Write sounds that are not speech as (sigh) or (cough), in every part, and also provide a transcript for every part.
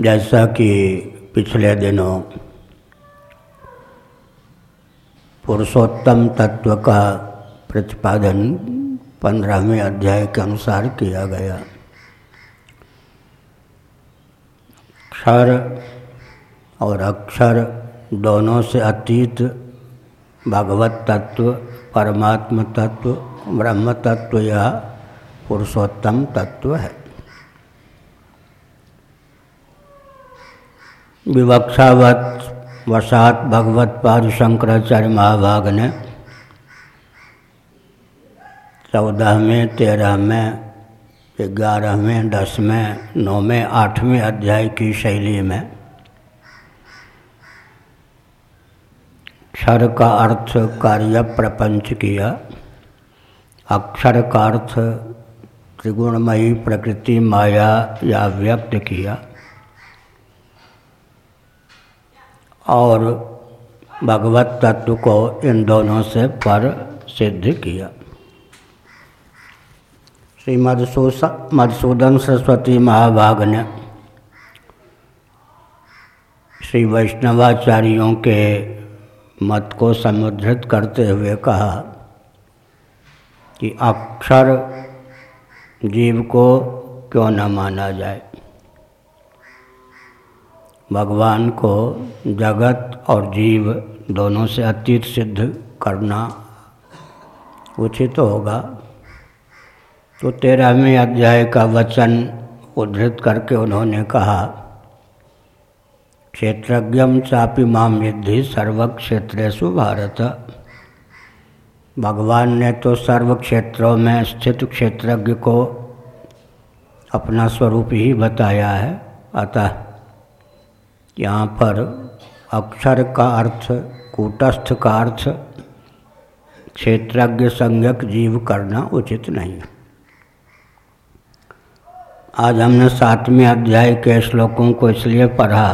जैसा कि पिछले दिनों पुरुषोत्तम तत्व का प्रतिपादन पंद्रहवें अध्याय के अनुसार किया गया। क्षर और अक्षर दोनों से अतीत, भगवत तत्व, परमात्म तत्व, ब्रह्म तत्व, यह पुरुषोत्तम तत्व है। विवक्षावत वसात भगवत पाद शंकराचार्य महाभाग ने चौदहवें, तेरहवें, ग्यारहवें, दसवें, नौवें, आठवें अध्याय की शैली में क्षर का अर्थ कार्य प्रपंच किया। अक्षर का अर्थ त्रिगुणमयी प्रकृति, माया या व्यक्त किया। और भगवत तत्व को इन दोनों से पर सिद्ध किया। श्री मधुसूदन सरस्वती महाभाग ने श्री वैष्णवाचार्यों के मत को समुद्रित करते हुए कहा कि अक्षर जीव को क्यों न माना जाए। भगवान को जगत और जीव दोनों से अतीत सिद्ध करना उचित तो होगा। तो तेरहवें अध्याय का वचन उद्धृत करके उन्होंने कहा क्षेत्रज्ञम चापी माम विद्धि सर्व क्षेत्रेशु भारत। भगवान ने तो सर्व क्षेत्रों में स्थित क्षेत्रज्ञ को अपना स्वरूप ही बताया है। अतः यहाँ पर अक्षर का अर्थ, कूटस्थ का अर्थ, क्षेत्रज्ञ संज्ञक जीव करना उचित नहीं। आज हमने सातवें अध्याय के श्लोकों को इसलिए पढ़ा,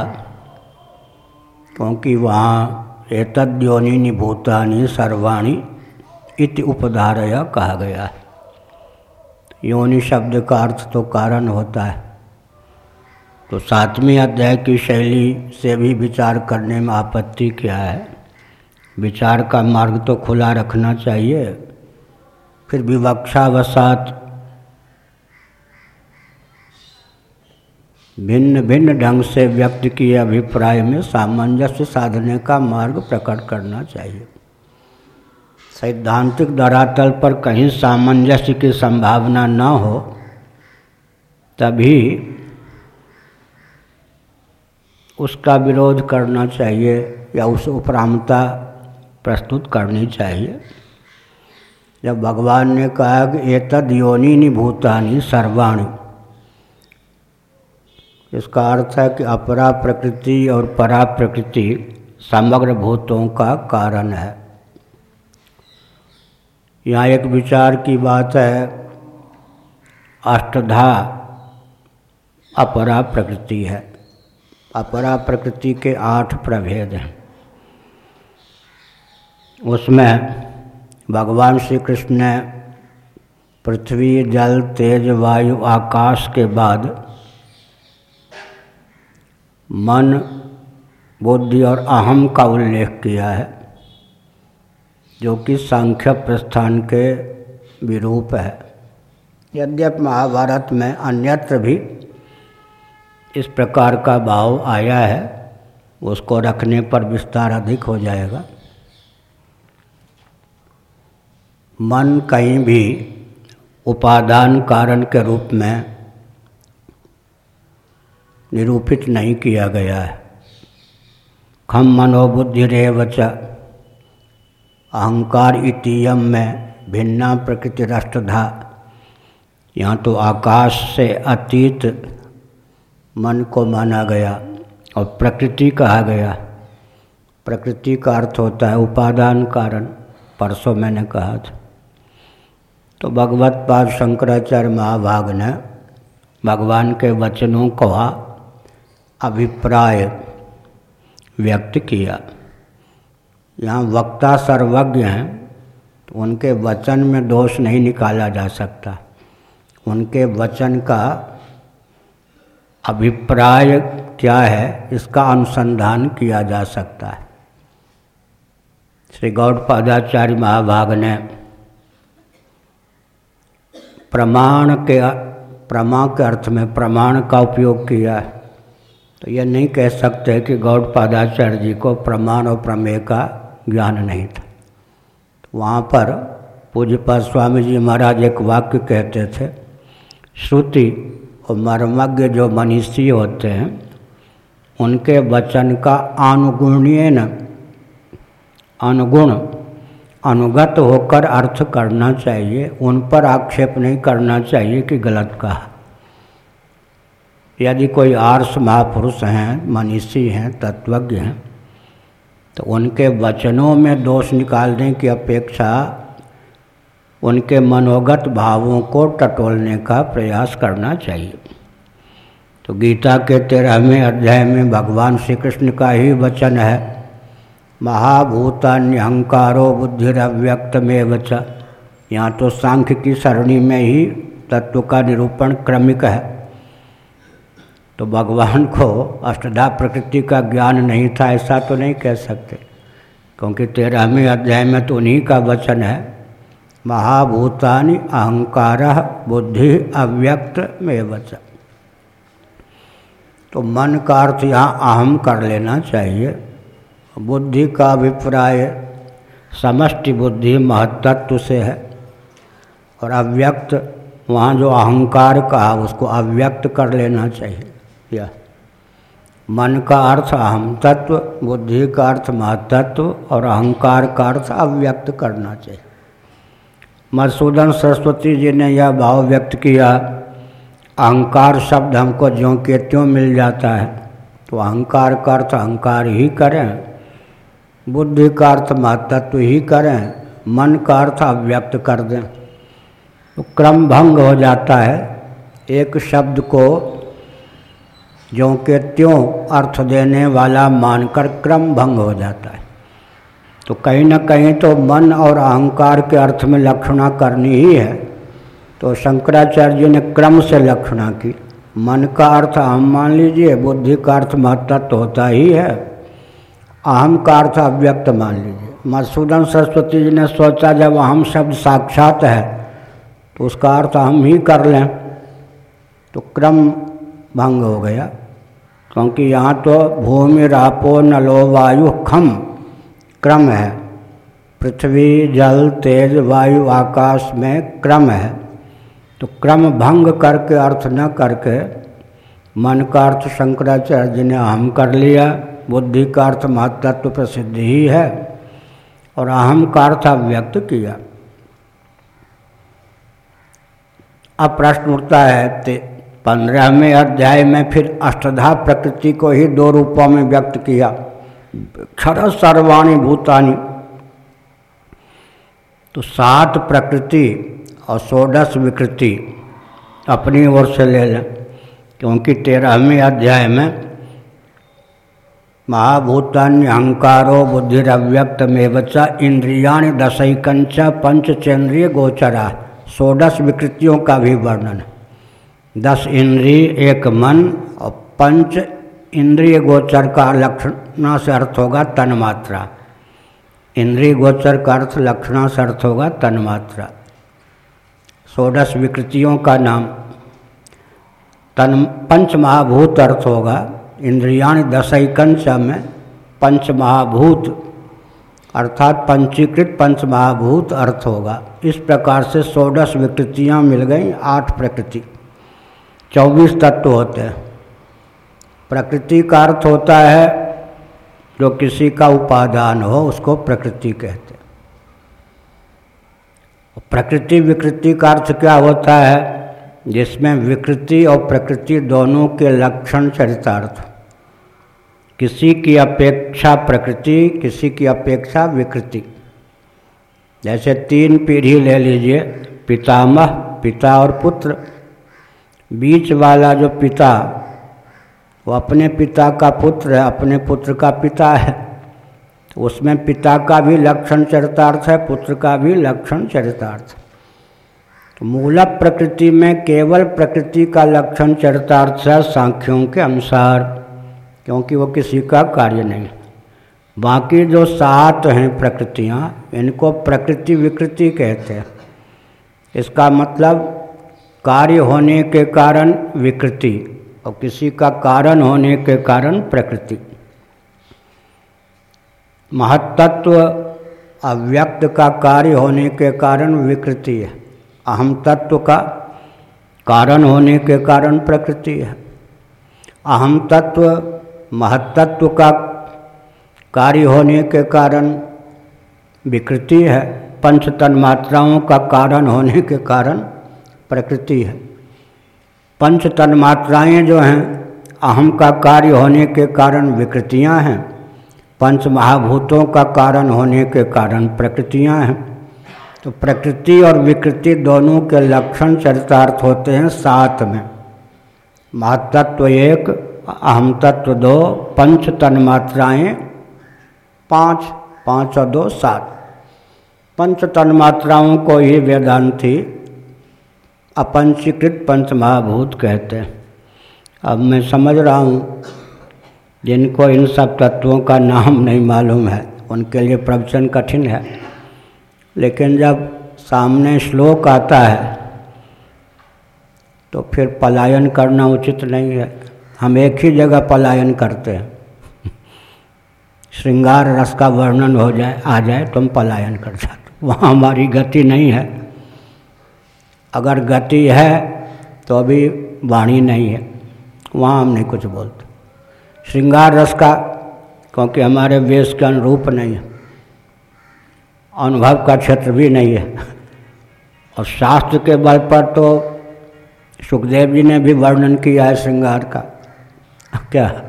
क्योंकि वहाँ एतद्योनि भूतानि सर्वाणी इति उपधारय कहा गया है। योनि शब्द का अर्थ तो कारण होता है। तो सातवें अध्याय की शैली से भी विचार करने में आपत्ति क्या है? विचार का मार्ग तो खुला रखना चाहिए। फिर विवक्षावसात भिन्न भिन्न ढंग से व्यक्त किए अभिप्राय में सामंजस्य साधने का मार्ग प्रकट करना चाहिए। सैद्धांतिक धरातल पर कहीं सामंजस्य की संभावना न हो, तभी उसका विरोध करना चाहिए या उस उपरामता प्रस्तुत करनी चाहिए। जब भगवान ने कहा कि एतद योनि भूतानी सर्वाणी, इसका अर्थ है कि अपरा प्रकृति और परा प्रकृति समग्र भूतों का कारण है। यहाँ एक विचार की बात है, अष्टधा अपरा प्रकृति है। अपरा प्रकृति के आठ प्रभेद हैं। उसमें भगवान श्री कृष्ण ने पृथ्वी, जल, तेज, वायु, आकाश के बाद मन, बुद्धि और अहम का उल्लेख किया है, जो कि सांख्य प्रस्थान के विरूप है। यद्यप महाभारत में अन्यत्र भी इस प्रकार का भाव आया है, उसको रखने पर विस्तार अधिक हो जाएगा। मन कहीं भी उपादान कारण के रूप में निरूपित नहीं किया गया है। खम मनोबुद्धि रेवच अहंकार इतियम में भिन्ना प्रकृति राष्ट्रधा यहाँ तो आकाश से अतीत मन को माना गया और प्रकृति कहा गया। प्रकृति का अर्थ होता है उपादान कारण, परसों मैंने कहा था। तो भगवत पाद शंकराचार्य महाभाग ने भगवान के वचनों को अभिप्राय व्यक्त किया। यहाँ वक्ता सर्वज्ञ हैं तो उनके वचन में दोष नहीं निकाला जा सकता। उनके वचन का अभिप्राय क्या है, इसका अनुसंधान किया जा सकता है। श्री गौड़पादाचार्य महाभाग ने प्रमाण के, प्रमा के अर्थ में प्रमाण का उपयोग किया है। तो यह नहीं कह सकते कि गौड़पादाचार्य जी को प्रमाण और प्रमेय का ज्ञान नहीं था। तो वहाँ पर पूज्यपाद स्वामी जी महाराज एक वाक्य कहते थे, श्रुति और मर्मज्ञ जो मनीषी होते हैं, उनके वचन का अनुगुणीय न, अनुगुण, अनुगत होकर अर्थ करना चाहिए, उन पर आक्षेप नहीं करना चाहिए कि गलत कहा। यदि कोई आर्ष महापुरुष हैं मनीषी हैं, तत्वज्ञ हैं तो उनके वचनों में दोष निकालने की अपेक्षा उनके मनोगत भावों को टटोलने का प्रयास करना चाहिए। तो गीता के तेरहवें अध्याय में भगवान श्री कृष्ण का ही वचन है, महाभूतान्यहंकारो बुद्धिरव्यक्त में वच यहाँ तो सांख्य की सरणी में ही तत्व का निरूपण क्रमिक है। तो भगवान को अष्टधा प्रकृति का ज्ञान नहीं था, ऐसा तो नहीं कह सकते, क्योंकि तेरहवें अध्याय में तो उन्हीं का वचन है महाभूतानि अहंकार, बुद्धि अव्यक्त में वच तो मन का अर्थ यहाँ अहम कर लेना चाहिए। बुद्धि का अभिप्राय, समष्टि बुद्धि महत्त्व से है। और अव्यक्त, वहाँ जो अहंकार कहा, उसको अव्यक्त कर लेना चाहिए। यह। मन का अर्थ अहम तत्व, बुद्धि का अर्थ महत्त्व और अहंकार का अर्थ अव्यक्त करना चाहिए। मधुसूदन सरस्वती जी ने यह भाव व्यक्त किया, अहंकार शब्द हमको ज्यों के त्यों मिल जाता है। तो अहंकार का अर्थ अहंकार ही करें, बुद्धि का अर्थ महत्त्व ही करें, मन का अर्थ अव्यक्त कर दें। तो क्रम भंग हो जाता है, एक शब्द को जो के त्यों अर्थ देने वाला मानकर क्रम भंग हो जाता है। तो कहीं ना कहीं तो मन और अहंकार के अर्थ में लक्षणा करनी ही है। तो शंकराचार्य जी ने क्रम से लक्षणा की। मन का अर्थ हम मान लीजिए, बुद्धि का अर्थ महत्व होता ही है। अहम का अर्थ अव्यक्त मान लीजिए। मधुसूदन सरस्वती जी ने सोचा, जब अहम शब्द साक्षात है तो उसका अर्थ हम ही कर लें। तो क्रम भंग हो गया, क्योंकि यहाँ तो भूमि, रापो, नलो, वायु, खम क्रम है। पृथ्वी, जल, तेज, वायु, आकाश में क्रम है। तो क्रम भंग करके, अर्थ न करके, मन का अर्थ शंकराचार्य जी ने अहम कर लिया, बुद्धि का अर्थ महत्त्व प्रसिद्ध ही है, और अहम का अर्थ व्यक्त किया। अब प्रश्न उठता है पंद्रहवें अध्याय में फिर अष्टधा प्रकृति को ही दो रूपों में व्यक्त किया। क्षर सर्वाणी भूतानी। तो सात प्रकृति और षोडश विकृति अपनी ओर से ले लें, क्योंकि तेरहवें अध्याय में महाभूतान्य अहंकारो बुद्धिरव्यक्त च इंद्रियाण दशकंच पंचचेंद्रिय गोचरा, षोडश विकृतियों का भी वर्णन। दस इंद्रिय, एक मन और पंच इंद्रिय गोचर का लक्षण से अर्थ होगा तन्मात्रा इंद्रिय गोचर का अर्थ लक्षणा से अर्थ होगा तन्मात्रा षोडश विकृतियों का नाम। तन पंच महाभूत अर्थ होगा। इंद्रियाण दशकंश में पंच महाभूत, अर्थात पंचीकृत पंच महाभूत अर्थ होगा। इस प्रकार से षोडश विकृतियाँ मिल गई, आठ प्रकृति। चौबीस तत्व होते हैं। प्रकृति का अर्थ होता है, जो किसी का उपादान हो, उसको प्रकृति कहते हैं। प्रकृति विकृति का अर्थ क्या होता है, जिसमें विकृति और प्रकृति दोनों के लक्षण चरितार्थ। किसी की अपेक्षा प्रकृति, किसी की अपेक्षा विकृति। जैसे तीन पीढ़ी ले लीजिए, पितामह, पिता और पुत्र। बीच वाला जो पिता वो अपने पिता का पुत्र है, अपने पुत्र का पिता है। उसमें पिता का भी लक्षण चरितार्थ है, पुत्र का भी लक्षण चरितार्थ। तो मूल प्रकृति में केवल प्रकृति का लक्षण चरितार्थ है सांख्यों के अनुसार, क्योंकि वो किसी का कार्य नहीं। बाकी जो सात हैं प्रकृतियाँ, इनको प्रकृति विकृति कहते हैं। इसका मतलब कार्य होने के कारण विकृति। और किसी का कारण होने के कारण प्रकृति। महत्त्व अव्यक्त का कार्य होने के कारण विकृति है। अहम तत्व का कारण होने के कारण प्रकृति है। अहम तत्व महत्त्व का कार्य होने के कारण विकृति है। पंच तन मात्राओं का कारण होने के कारण प्रकृति है। पंच तन्मात्राएँ जो हैं, अहम का कार्य होने के कारण विकृतियाँ हैं। पंच महाभूतों का कारण होने के कारण प्रकृतियाँ हैं। तो प्रकृति और विकृति दोनों के लक्षण चरितार्थ होते हैं सात में। महातत्व एक, अहम तत्व दो, पंच तन्मात्राएँ पाँच पाँच और दो, सात। पंच तन्मात्राओं को ही वेदांति अपंचीकृत पंच महाभूत कहते हैं। अब मैं समझ रहा हूँ, जिनको इन सब तत्वों का नाम नहीं मालूम है, उनके लिए प्रवचन कठिन है। लेकिन जब सामने श्लोक आता है तो फिर पलायन करना उचित नहीं है। हम एक ही जगह पलायन करते हैं। श्रृंगार रस का वर्णन हो जाए, आ जाए तो हम पलायन कर जाते वहाँ हमारी गति नहीं है। अगर गति है तो अभी वाणी नहीं है। वहाँ हम नहीं कुछ बोलते। श्रृंगार रस का, क्योंकि हमारे वेश के अनुरूप नहीं है। अनुभव का क्षेत्र भी नहीं है। और शास्त्र के बल पर तो सुखदेव जी ने भी वर्णन किया है श्रृंगार का। क्या?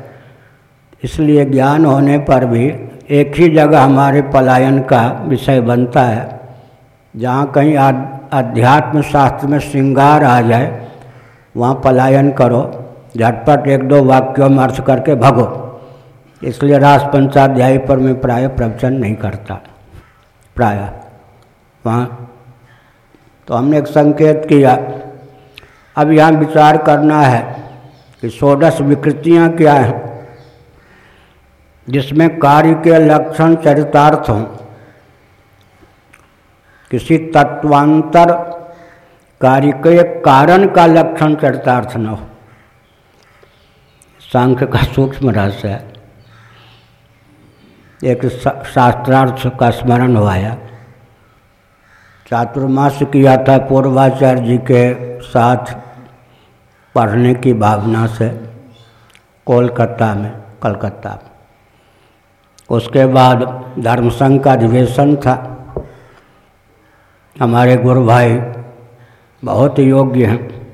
इसलिए ज्ञान होने पर भी एक ही जगह हमारे पलायन का विषय बनता है। जहाँ कहीं अध्यात्म शास्त्र में श्रृंगार आ जाए, वहाँ पलायन करो, झटपट एक दो वाक्यों में अर्थ करके भगो। इसलिए रास पंचाध्यायी पर मैं प्राय प्रवचन नहीं करता। प्राय। वहाँ। तो हमने एक संकेत किया। अब यहाँ विचार करना है कि षोडश विकृतियाँ क्या हैं, जिसमें कार्य के लक्षण चरितार्थ हों। किसी तत्वांतर कार्य के कारण का लक्षण चरितार्थ न हो। सांख्य का सूक्ष्म रहस्य है। एक शास्त्रार्थ का स्मरण हुआया चातुर्मास किया था पूर्वाचार्य जी के साथ पढ़ने की भावना से कोलकाता में, कलकत्ता उसके बाद धर्म संघ का अधिवेशन था। हमारे गुरु भाई बहुत योग्य हैं।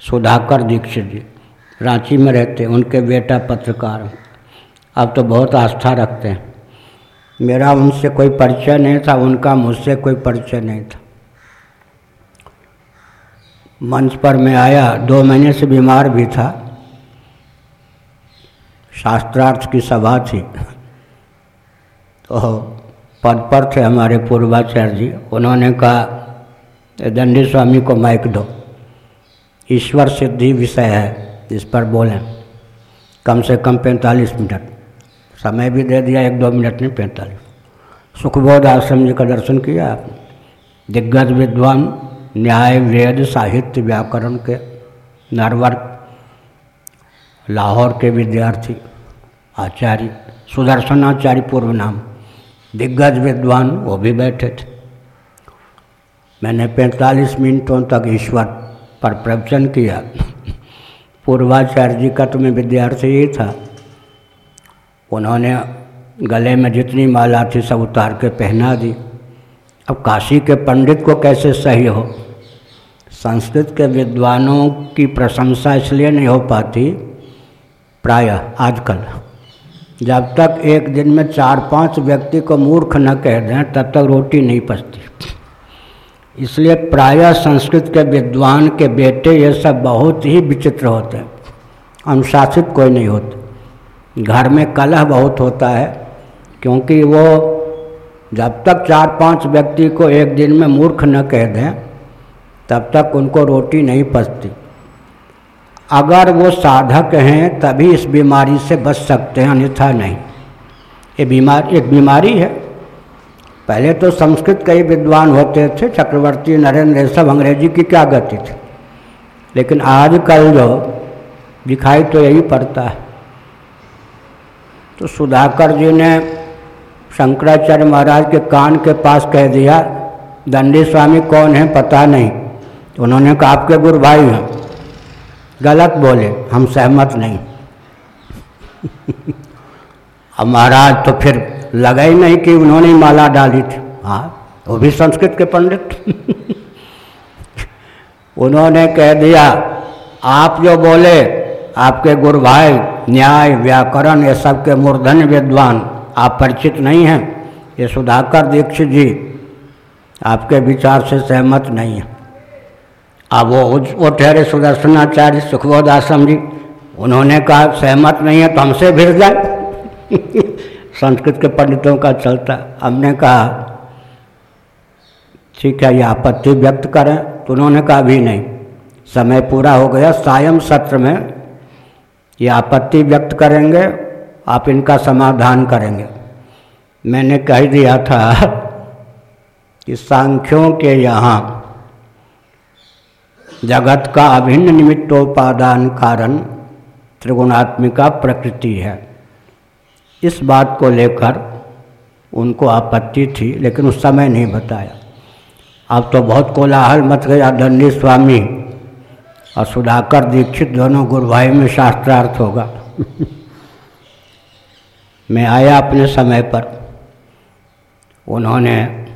सुधाकर दीक्षित जी, रांची में रहते उनके बेटा पत्रकार अब तो बहुत आस्था रखते हैं। मेरा उनसे कोई परिचय नहीं था, उनका मुझसे कोई परिचय नहीं था। मंच पर मैं आया, दो महीने से बीमार भी था। शास्त्रार्थ की सभा थी। (laughs) तो पद पर थे हमारे पूर्वाचार्य जी। उन्होंने कहा दंडी स्वामी को माइक दो। ईश्वर सिद्धि विषय है, इस पर बोलें। कम से कम पैंतालीस मिनट। समय भी दे दिया, एक दो मिनट नहीं, पैंतालीस। सुखबोध आश्रम जी का दर्शन किया आपने। दिग्गज विद्वान, न्याय वेद साहित्य व्याकरण के नरवर, लाहौर के विद्यार्थी, आचार्य सुदर्शन आचार्य पूर्व नाम। दिग्गज विद्वान वो भी बैठे थे। मैंने 45 मिनटों तक ईश्वर पर प्रवचन किया। पूर्वाचार्य जी का तो मैं विद्यार्थी ही था। उन्होंने गले में जितनी माला थी सब उतार के पहना दी। अब काशी के पंडित को कैसे सही हो? संस्कृत के विद्वानों की प्रशंसा इसलिए नहीं हो पाती, प्रायः आजकल। जब तक एक दिन में चार पाँच व्यक्ति को मूर्ख न कह दें, तब तक रोटी नहीं पचती। इसलिए प्रायः संस्कृत के विद्वान के बेटे ये सब बहुत ही विचित्र होते हैं। अनुशासित कोई नहीं होते। घर में कलह बहुत होता है, क्योंकि वो जब तक चार पाँच व्यक्ति को एक दिन में मूर्ख न कह दें, तब तक उनको रोटी नहीं पचती। अगर वो साधक हैं, तभी इस बीमारी से बच सकते हैं, अन्यथा नहीं। ये बीमार, एक बीमारी है। पहले तो संस्कृत कई विद्वान होते थे, चक्रवर्ती, नरेंद्र सब अंग्रेज़ी की क्या गति थी? लेकिन आजकल जो दिखाई तो यही पड़ता है। तो सुधाकर जी ने शंकराचार्य महाराज के कान के पास कह दिया, दंडी स्वामी कौन है, पता नहीं। तो उन्होंने कहा, आपके गुरु भाई हैं। गलत बोले, हम सहमत नहीं। महाराज तो फिर लगा ही नहीं कि उन्होंने माला डाली थी। हाँ वो भी संस्कृत के पंडित। उन्होंने कह दिया, आप जो बोले, आपके गुरु भाई, न्याय, व्याकरण, ये सब के मूर्धन्य विद्वान, आप परिचित नहीं हैं। ये सुधाकर दीक्षित जी, आपके विचार से सहमत नहीं है। अब वो वो ठहरे सुदर्शनाचार्य सुखबोध आश्रम जी, उन्होंने कहा, सहमत नहीं है तो हमसे भिड़ जाए। (laughs) संस्कृत के पंडितों का चलता। हमने कहा, ठीक है, ये आपत्ति व्यक्त करें। तो उन्होंने कहा भी नहीं। समय पूरा हो गया सायम सत्र में ये आपत्ति व्यक्त करेंगे, आप इनका समाधान करेंगे। मैंने कह दिया था (laughs) कि सांख्यों के यहाँ जगत का अभिन्न निमित्तोपादान कारण त्रिगुणात्मिका प्रकृति है। इस बात को लेकर उनको आपत्ति थी, लेकिन उस समय नहीं बताया। अब तो बहुत कोलाहल मच गया दंडी स्वामी। और सुधाकर दीक्षित दोनों गुरु भाई में शास्त्रार्थ होगा। (laughs) मैं आया अपने समय पर। उन्होंने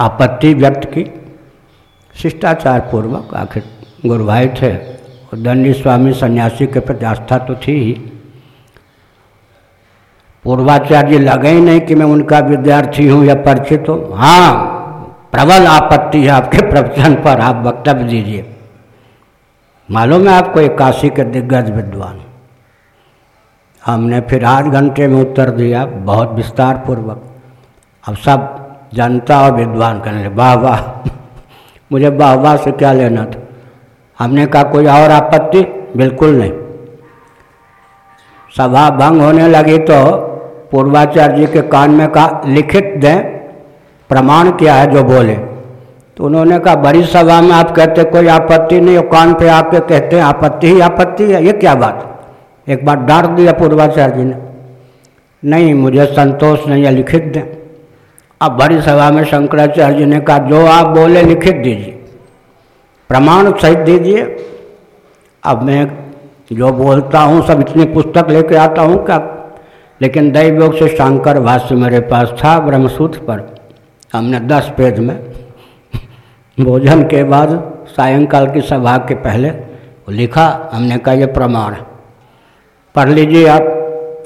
आपत्ति व्यक्त की शिष्टाचार पूर्वक आखिर गुरु भाई थे, और दंडी स्वामी सन्यासी के प्रति आस्था तो थी ही। पूर्वाचार्य लगे ही नहीं कि मैं उनका विद्यार्थी हूँ या परिचित हूँ। हाँ प्रबल आपत्ति है आपके प्रवचन पर, आप वक्तव्य दीजिए। मालूम है आपको एक काशी के दिग्गज विद्वान। हमने फिर आठ घंटे में उत्तर दिया, बहुत विस्तार पूर्वक अब सब जनता और विद्वान कहने वाह वाह, मुझे वाह वाह से क्या लेना था? हमने कहा, कोई और आपत्ति? बिल्कुल नहीं. सभा भंग होने लगी तो पूर्वाचार्य जी के कान में कहा, लिखित दें, प्रमाण क्या है जो बोले। तो उन्होंने कहा, बड़ी सभा में आप कहते, कोई आपत्ति नहीं, और कान पे आके कहते हैं आपत्ति ही आपत्ति है, ये क्या बात? एक बार डांट दिया पूर्वाचार्य जी ने, नहीं, मुझे संतोष नहीं है, लिखित दें। अब बड़ी सभा में शंकराचार्य जी ने कहा, जो आप बोले, लिखित दीजिए। प्रमाण सहित दीजिए। अब मैं जो बोलता हूँ, सब इतनी पुस्तक लेके आता हूँ क्या? लेकिन दैवयोग से शंकर भाष्य मेरे पास था ब्रह्मसूत्र पर। हमने दस पेज में भोजन के बाद सायंकाल की सभा के पहले लिखा, हमने कहा, ये प्रमाण पढ़ लीजिए आप।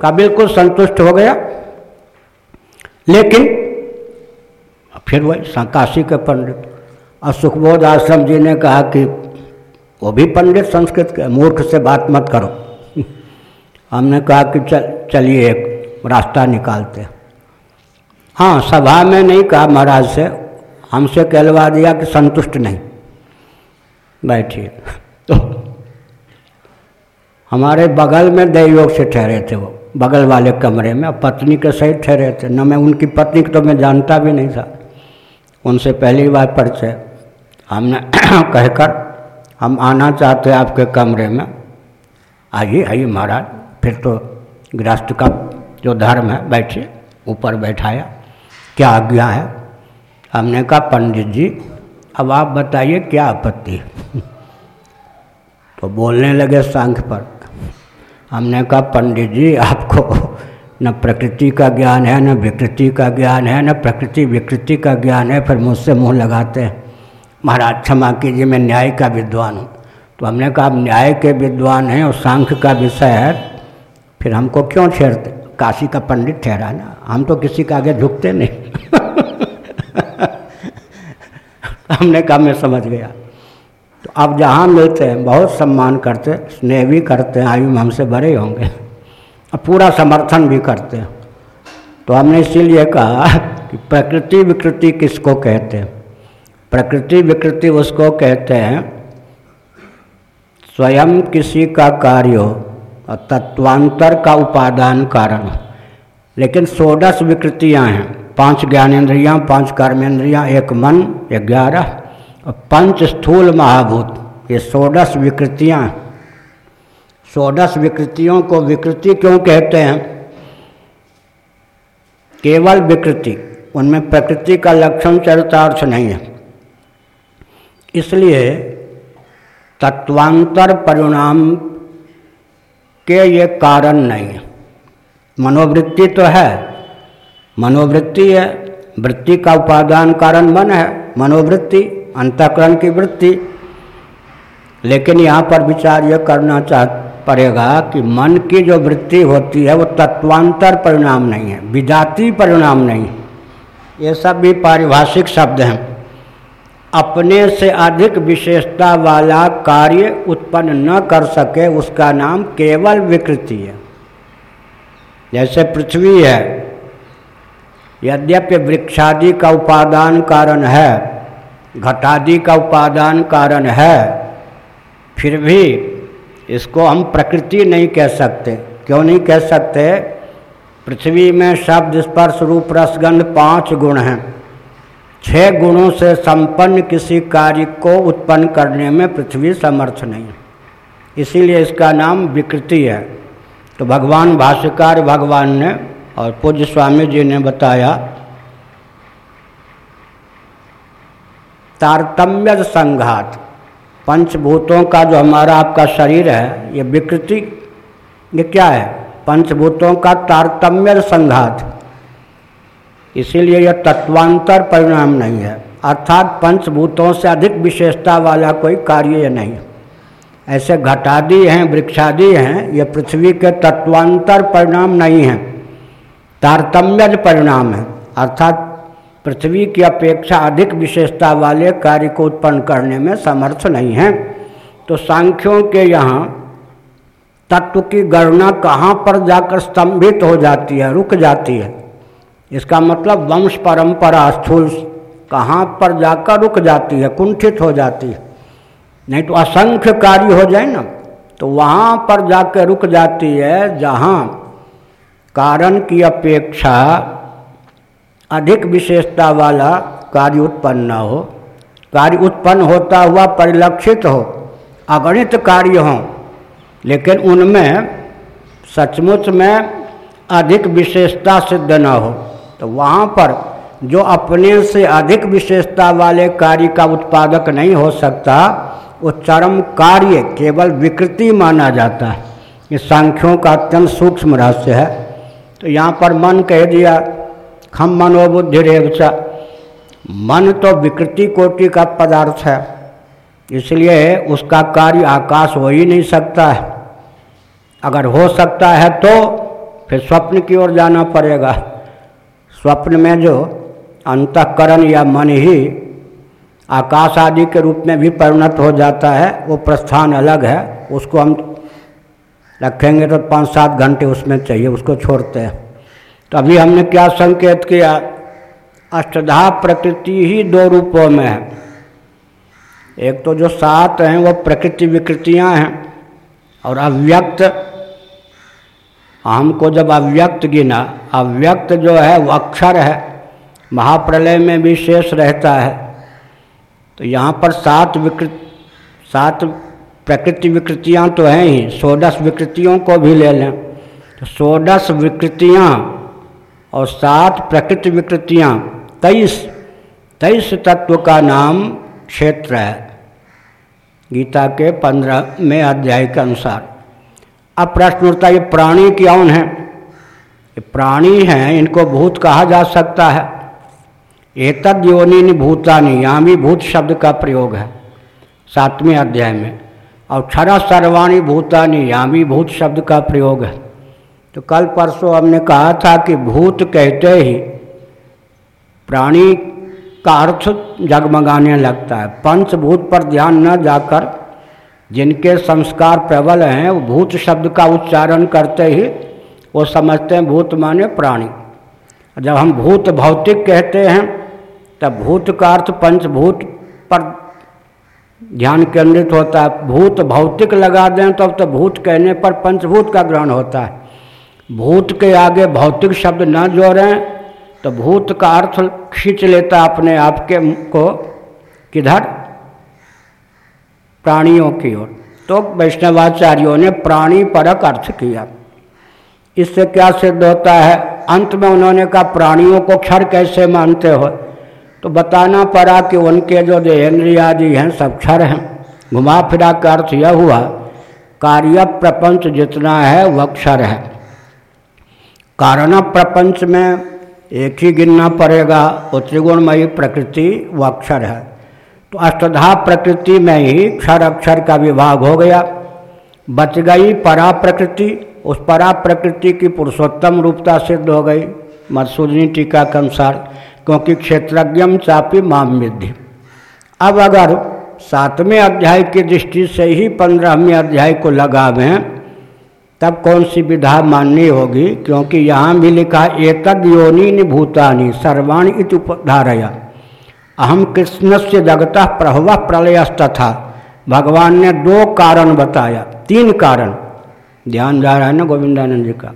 का बिल्कुल संतुष्ट हो गया। लेकिन फिर वही काशी के पंडित और सुखबोध आश्रम जी ने कहा कि वो भी पंडित संस्कृत के मूर्ख से बात मत करो। हमने कहा कि चल, चलिए एक रास्ता निकालते। हाँ सभा में नहीं कहा महाराज से, हमसे कहलवा दिया कि संतुष्ट नहीं। बैठिए। तो हमारे बगल में दैवयोग से ठहरे थे वो, बगल वाले कमरे में पत्नी के सहित ठहरे थे। न मैं उनकी पत्नी को तो मैं जानता भी नहीं था। उनसे पहली बार परिचय। हमने (clears throat) कहकर, हम आना चाहते हैं आपके कमरे में। आइए आइए महाराज, फिर तो गृहस्थ का जो धर्म है, बैठिए, ऊपर बैठाया। क्या आज्ञा है? हमने कहा, पंडित जी, अब आप बताइए क्या आपत्ति (laughs) तो बोलने लगे सांख पर। हमने कहा, पंडित जी, आपको न प्रकृति का ज्ञान है, न विकृति का ज्ञान है, न प्रकृति विकृति का ज्ञान है, फिर मुझसे मुँह लगाते हैं। महाराज क्षमा कीजिए, मैं न्याय का विद्वान हूँ। तो हमने कहा, आप न्याय के विद्वान हैं और सांख्य का विषय है, फिर हमको क्यों छेड़ते काशी का पंडित ठहरा ना, हम तो किसी के आगे झुकते नहीं। (laughs) हमने कहा, मैं समझ गया। तो अब जहाँ मिलते हैं, बहुत सम्मान करते, स्नेह भी करते हैं, आयु में हमसे बड़े होंगे। और पूरा समर्थन भी करते हैं। तो हमने इसीलिए कहा कि प्रकृति विकृति किसको कहते हैं? प्रकृति विकृति उसको कहते हैं, स्वयं किसी का कार्य और तत्वांतर का उपादान कारण। लेकिन सोडस विकृतियाँ हैं, पाँच ज्ञानेन्द्रियाँ, पाँच कर्मेंद्रियाँ, एक मन ग्यारह, और पंच स्थूल महाभूत, ये सोडस विकृतियाँ सोडस विकृतियों को विकृति क्यों कहते हैं? केवल विकृति, उनमें प्रकृति का लक्षण, चरितार्थ नहीं है। इसलिए तत्वांतर परिणाम के ये कारण नहीं मनोवृत्ति तो है। मनोवृत्ति है, वृत्ति का उपादान कारण मन है, मनोवृत्ति, अंतकरण की वृत्ति। लेकिन यहाँ पर विचार यह करना चाह, पड़ेगा कि मन की जो वृत्ति होती है, वो तत्वांतर परिणाम नहीं है विजाति परिणाम नहीं है। ये सब भी पारिभाषिक शब्द हैं। अपने से अधिक विशेषता वाला कार्य उत्पन्न न कर सके, उसका नाम केवल विकृति है। जैसे पृथ्वी है, यद्यपि वृक्षादि का उपादान कारण है, घटादि का उपादान कारण है, फिर भी इसको हम प्रकृति नहीं कह सकते। क्यों नहीं कह सकते? पृथ्वी में शब्द, स्पर्श, रूप, रसगंध पाँच गुण हैं। छह गुणों से संपन्न किसी कार्य को उत्पन्न करने में पृथ्वी समर्थ नहीं। इसीलिए इसका नाम विकृति है। तो भगवान भाष्यकार भगवान ने और पूज्य स्वामी जी ने बताया, तारतम्य संघात, पंचभूतों का जो हमारा आपका शरीर है, ये विकृति, ये क्या है? पंचभूतों का तारतम्य संघात। इसीलिए यह तत्वांतर परिणाम नहीं है। अर्थात पंचभूतों से अधिक विशेषता वाला कोई कार्य नहीं ऐसे घटादि हैं, वृक्षादि हैं ये पृथ्वी के तत्वांतर परिणाम नहीं हैं। तारतम्य परिणाम है। अर्थात पृथ्वी की अपेक्षा अधिक विशेषता वाले कार्य को उत्पन्न करने में समर्थ नहीं है। तो सांख्यों के यहाँ तत्व की गणना कहाँ पर जाकर स्तंभित हो जाती है, रुक जाती है? इसका मतलब वंश परंपरा स्थूल कहाँ पर जाकर रुक जाती है, कुंठित हो जाती है। नहीं तो असंख्य कार्य हो जाए ना तो वहाँ पर जाकर रुक जाती है जहाँ कारण की अपेक्षा अधिक विशेषता वाला कार्य उत्पन्न न हो। कार्य उत्पन्न होता हुआ परिलक्षित हो, अगणित कार्य हों, लेकिन उनमें सचमुच में अधिक विशेषता सिद्ध न हो। तो वहाँ पर जो अपने से अधिक विशेषता वाले कार्य का उत्पादक नहीं हो सकता, वो चरम कार्य केवल विकृति माना जाता है। ये सांख्यों का अत्यंत सूक्ष्म रहस्य है। तो यहाँ पर मन कह दिया, खम मनोबुद्धि रेवचा। मन तो विकृति कोटि का पदार्थ है, इसलिए उसका कार्य आकाश हो ही नहीं सकता है। अगर हो सकता है तो फिर स्वप्न की ओर जाना पड़ेगा। स्वप्न में जो अंतकरण या मन ही आकाश आदि के रूप में भी परिणत हो जाता है, वो प्रस्थान अलग है, उसको हम रखेंगे तो पाँच सात घंटे उसमें चाहिए, उसको छोड़ते हैं। तो अभी हमने क्या संकेत किया? अष्टधा प्रकृति ही दो रूपों में है। एक तो जो सात हैं, वो प्रकृति विकृतियाँ हैं और अव्यक्त हमको जब अव्यक्त गिना, अव्यक्त जो है वो अक्षर है, महाप्रलय में भी शेष रहता है। तो यहाँ पर सात विकृत, सात प्रकृति विकृतियाँ तो हैं ही, सोडस विकृतियों को भी ले लें। तो सोडस विकृतियाँ और सात प्रकृति विकृतियाँ, तेईस तेईस तत्व का नाम क्षेत्र है। गीता के पंद्रह में अध्याय के अनुसार। अब प्रश्न उठता ये प्राणी क्यों है? ये प्राणी हैं, इनको भूत कहा जा सकता है। एतद योनि भूतानी यहाँ भी भूत शब्द का प्रयोग है, सातवें अध्याय में। और क्षरा सर्वाणी भूतानी यहाँ भी भूत शब्द का प्रयोग है। तो कल परसों हमने कहा था कि भूत कहते ही प्राणी का अर्थ जगमगाने लगता है। पंचभूत पर ध्यान न जाकर जिनके संस्कार प्रबल हैं वो भूत शब्द का उच्चारण करते ही वो समझते हैं भूत माने प्राणी। जब हम भूत भौतिक कहते हैं तब भूत का अर्थ पंचभूत पर ध्यान केंद्रित होता है। भूत भौतिक लगा दें तब तो, तो भूत कहने पर पंचभूत का ग्रहण होता है। भूत के आगे भौतिक शब्द न जोड़ें तो भूत का अर्थ खींच लेता अपने आप के को। किधर? प्राणियों की ओर। तो वैष्णवाचार्यों ने प्राणी परक अर्थ किया। इससे क्या सिद्ध होता है? अंत में उन्होंने कहा, प्राणियों को क्षर कैसे मानते हो? तो बताना पड़ा कि उनके जो देहेंद्रियादि हैं, सब क्षर हैं। घुमा फिरा का अर्थ यह हुआ, कार्य प्रपंच जितना है, वह क्षर है। कारण प्रपंच में एक ही गिनना पड़ेगा वो त्रिगुणमयी प्रकृति व अक्षर है। तो अष्टधा प्रकृति में ही क्षर अक्षर का विभाग हो गया। बच गई परा प्रकृति, उस परा प्रकृति की पुरुषोत्तम रूपता सिद्ध हो गई। मधुसूदनी टीका के अनुसार, क्योंकि क्षेत्रज्ञम चापी माम विद्धि। अब अगर सातवें अध्याय की दृष्टि से ही पंद्रहवें अध्याय को लगावें, तब कौन सी विधा माननी होगी? क्योंकि यहाँ भी लिखा, एतद योनि भूतानी, सर्वाणी इत उपधारया। अहम कृष्ण से जगत प्रभव प्रलयस्तथा। भगवान ने दो कारण बताया। तीन कारण। ध्यान जा रहा है ना गोविंदानंद जी का।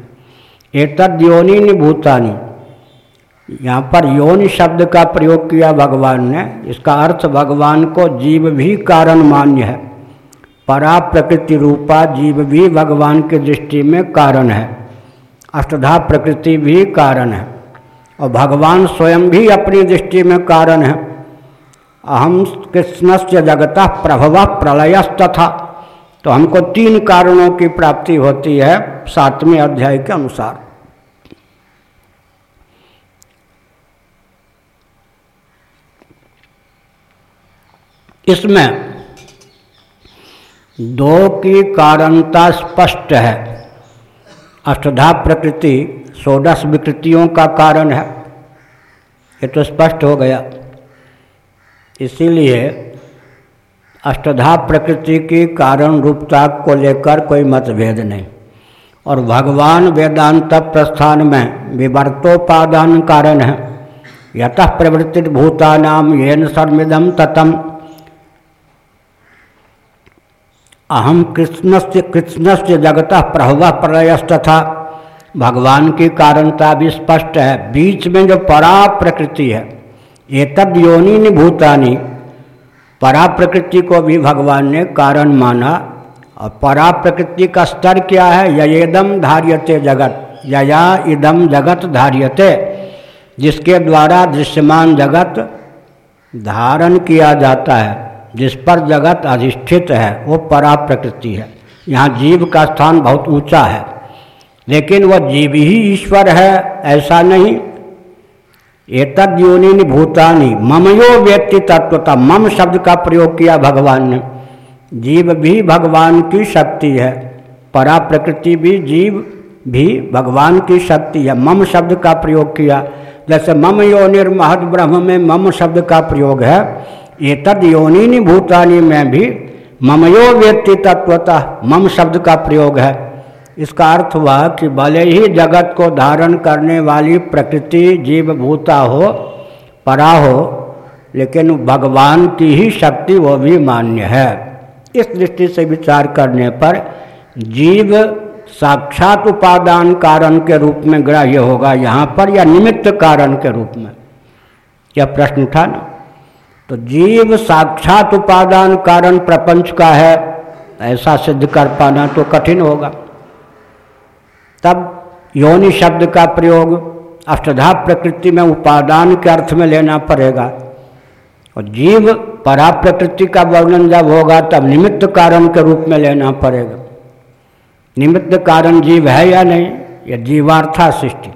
एतद योनि भूतानी। यहाँ पर योनि शब्द का प्रयोग किया भगवान ने। इसका अर्थ भगवान को जीव भी कारण मान्य है। परा प्रकृति रूपा जीव भी भगवान की दृष्टि में कारण है। अष्टधा प्रकृति भी कारण है। और भगवान स्वयं भी अपनी दृष्टि में कारण है। अहम कृष्ण से जगत प्रभव प्रलयस्तथा। तो हमको तीन कारणों की प्राप्ति होती है सातवें अध्याय के अनुसार। इसमें दो की कारणता स्पष्ट है। अष्टधा प्रकृति षोडश विकृतियों का कारण है। ये तो स्पष्ट हो गया। इसीलिए अष्टधा प्रकृति की कारण रूपता को लेकर कोई मतभेद नहीं। और भगवान वेदांत प्रस्थान में विवर्तोपादान कारण है। यत प्रवृत्ति भूतानाम येन सर्मिदम ततम। अहम कृष्ण से कृष्ण से जगत प्रभव प्रलयस्तथा। भगवान की कारणता भी स्पष्ट है। बीच में जो परा प्रकृति है, ये तब योनि भूतानी परा प्रकृति को भी भगवान ने कारण माना। और परा प्रकृति का स्तर क्या है? यदम धार्यते जगत, यया इदम जगत धार्यते। जिसके द्वारा दृश्यमान जगत धारण किया जाता है, जिस पर जगत अधिष्ठित है, वो परा प्रकृति है। यहाँ जीव का स्थान बहुत ऊँचा है। लेकिन वह जीव ही ईश्वर है, ऐसा नहीं। एतद योनि भूतानी, ममयो व्यक्ति तत्वता मम शब्द का प्रयोग किया भगवान ने। जीव भी भगवान की शक्ति है परा प्रकृति भी जीव भी भगवान की शक्ति है, मम शब्द का प्रयोग किया। जैसे मम योनिर महद ब्रह्म में मम शब्द का प्रयोग है, एतद योनि भूतानी में भी ममयो व्यक्ति तत्वता मम शब्द का प्रयोग है। इसका अर्थ हुआ कि भले ही जगत को धारण करने वाली प्रकृति जीव भूता हो, परा हो, लेकिन भगवान की ही शक्ति वो भी मान्य है। इस दृष्टि से विचार करने पर जीव साक्षात उपादान कारण के रूप में ग्राह्य होगा यहाँ पर या निमित्त कारण के रूप में? यह प्रश्न था ना। तो जीव साक्षात उपादान कारण प्रपंच का है, ऐसा सिद्ध कर पाना तो कठिन होगा। तब योनि शब्द का प्रयोग अष्टधा प्रकृति में उपादान के अर्थ में लेना पड़ेगा। और जीव परा प्रकृति का वर्णन जब होगा, तब निमित्त कारण के रूप में लेना पड़ेगा। निमित्त कारण जीव है या नहीं, यह जीवार्था सृष्टि।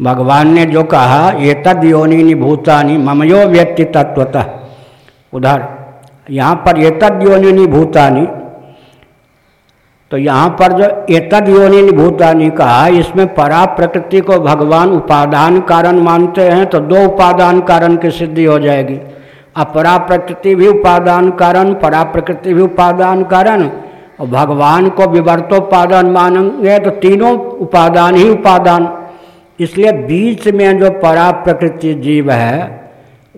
भगवान ने जो कहा ये तद योनि भूतानी ममयो व्यक्ति तत्वतः उधर, यहाँ पर ये तद योनि भूतानी तो यहाँ पर जो एतद योनि भूतानी कहा, इसमें परा प्रकृति को भगवान उपादान कारण मानते हैं तो दो उपादान कारण की सिद्धि हो जाएगी। अपरा प्रकृति भी उपादान कारण परा प्रकृति भी उपादान कारण, और भगवान को विवर्तोपादान मानेंगे तो तीनों उपादान ही उपादान। इसलिए बीच में जो परा प्रकृति जीव है,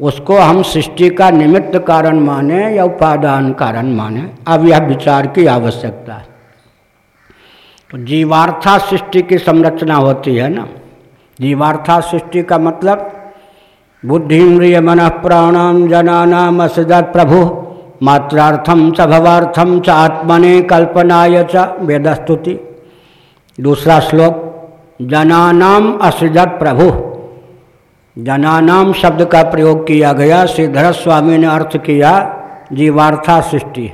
उसको हम सृष्टि का निमित्त कारण माने या उपादान कारण माने, अब यह विचार की आवश्यकता है। जीवार्था सृष्टि की संरचना होती है ना। जीवार्था सृष्टि का मतलब बुद्धिन्द्रिय मन प्राणाम जनानाम असदत प्रभु मात्रार्थम च भवार्थम च आत्मने कल्पनाय च वेदस्तुति। दूसरा श्लोक जनानाम असृजत प्रभु। जनानाम शब्द का प्रयोग किया गया श्रीधर स्वामी ने अर्थ किया जीवार्था सृष्टि।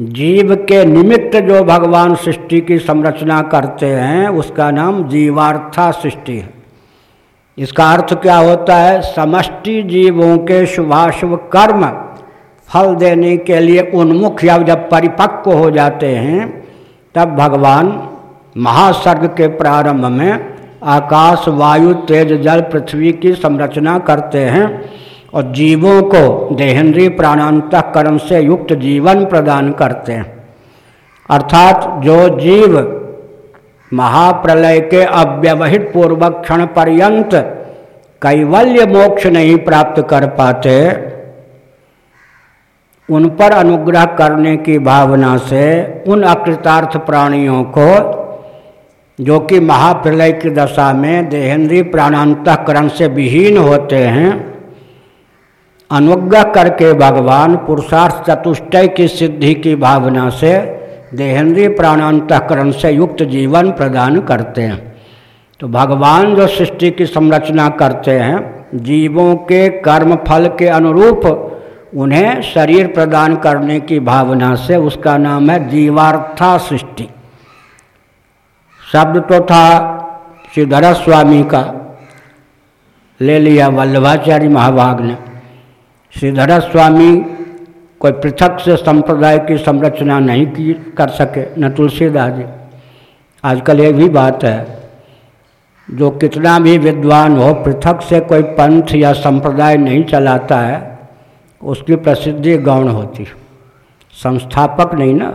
जीव के निमित्त जो भगवान सृष्टि की संरचना करते हैं, उसका नाम जीवार्था सृष्टि है। इसका अर्थ क्या होता है? समष्टि जीवों के शुभाशुभ कर्म, फल देने के लिए उन्मुख या जब परिपक्व हो जाते हैं, तब भगवान महासर्ग के प्रारंभ में आकाश, वायु, तेज, जल, पृथ्वी की संरचना करते हैं। और जीवों को देहेंद्रीय प्राणांतकरण से युक्त जीवन प्रदान करते हैं। अर्थात जो जीव महाप्रलय के अव्यवहित पूर्वक क्षण पर्यंत कैवल्य मोक्ष नहीं प्राप्त कर पाते, उन पर अनुग्रह करने की भावना से उन अकृतार्थ प्राणियों को, जो कि महाप्रलय की दशा में देहेंद्रीय प्राणांतकरण से विहीन होते हैं अनुग्रह करके भगवान पुरुषार्थ चतुष्टय की सिद्धि की भावना से देहेंद्रीय प्राणांतकरण से युक्त जीवन प्रदान करते हैं। तो भगवान जो सृष्टि की संरचना करते हैं, जीवों के कर्म फल के अनुरूप उन्हें शरीर प्रदान करने की भावना से उसका नाम है जीवार्था सृष्टि। शब्द तो था श्रीधर स्वामी का, ले लिया वल्लभाचार्य महाभाग ने। श्रीधर स्वामी कोई पृथक से संप्रदाय की संरचना नहीं की कर सके, न तुलसीदास जी। आजकल ये भी बात है, जो कितना भी विद्वान हो, पृथक से कोई पंथ या संप्रदाय नहीं चलाता है, उसकी प्रसिद्धि गौण होती संस्थापक नहीं ना,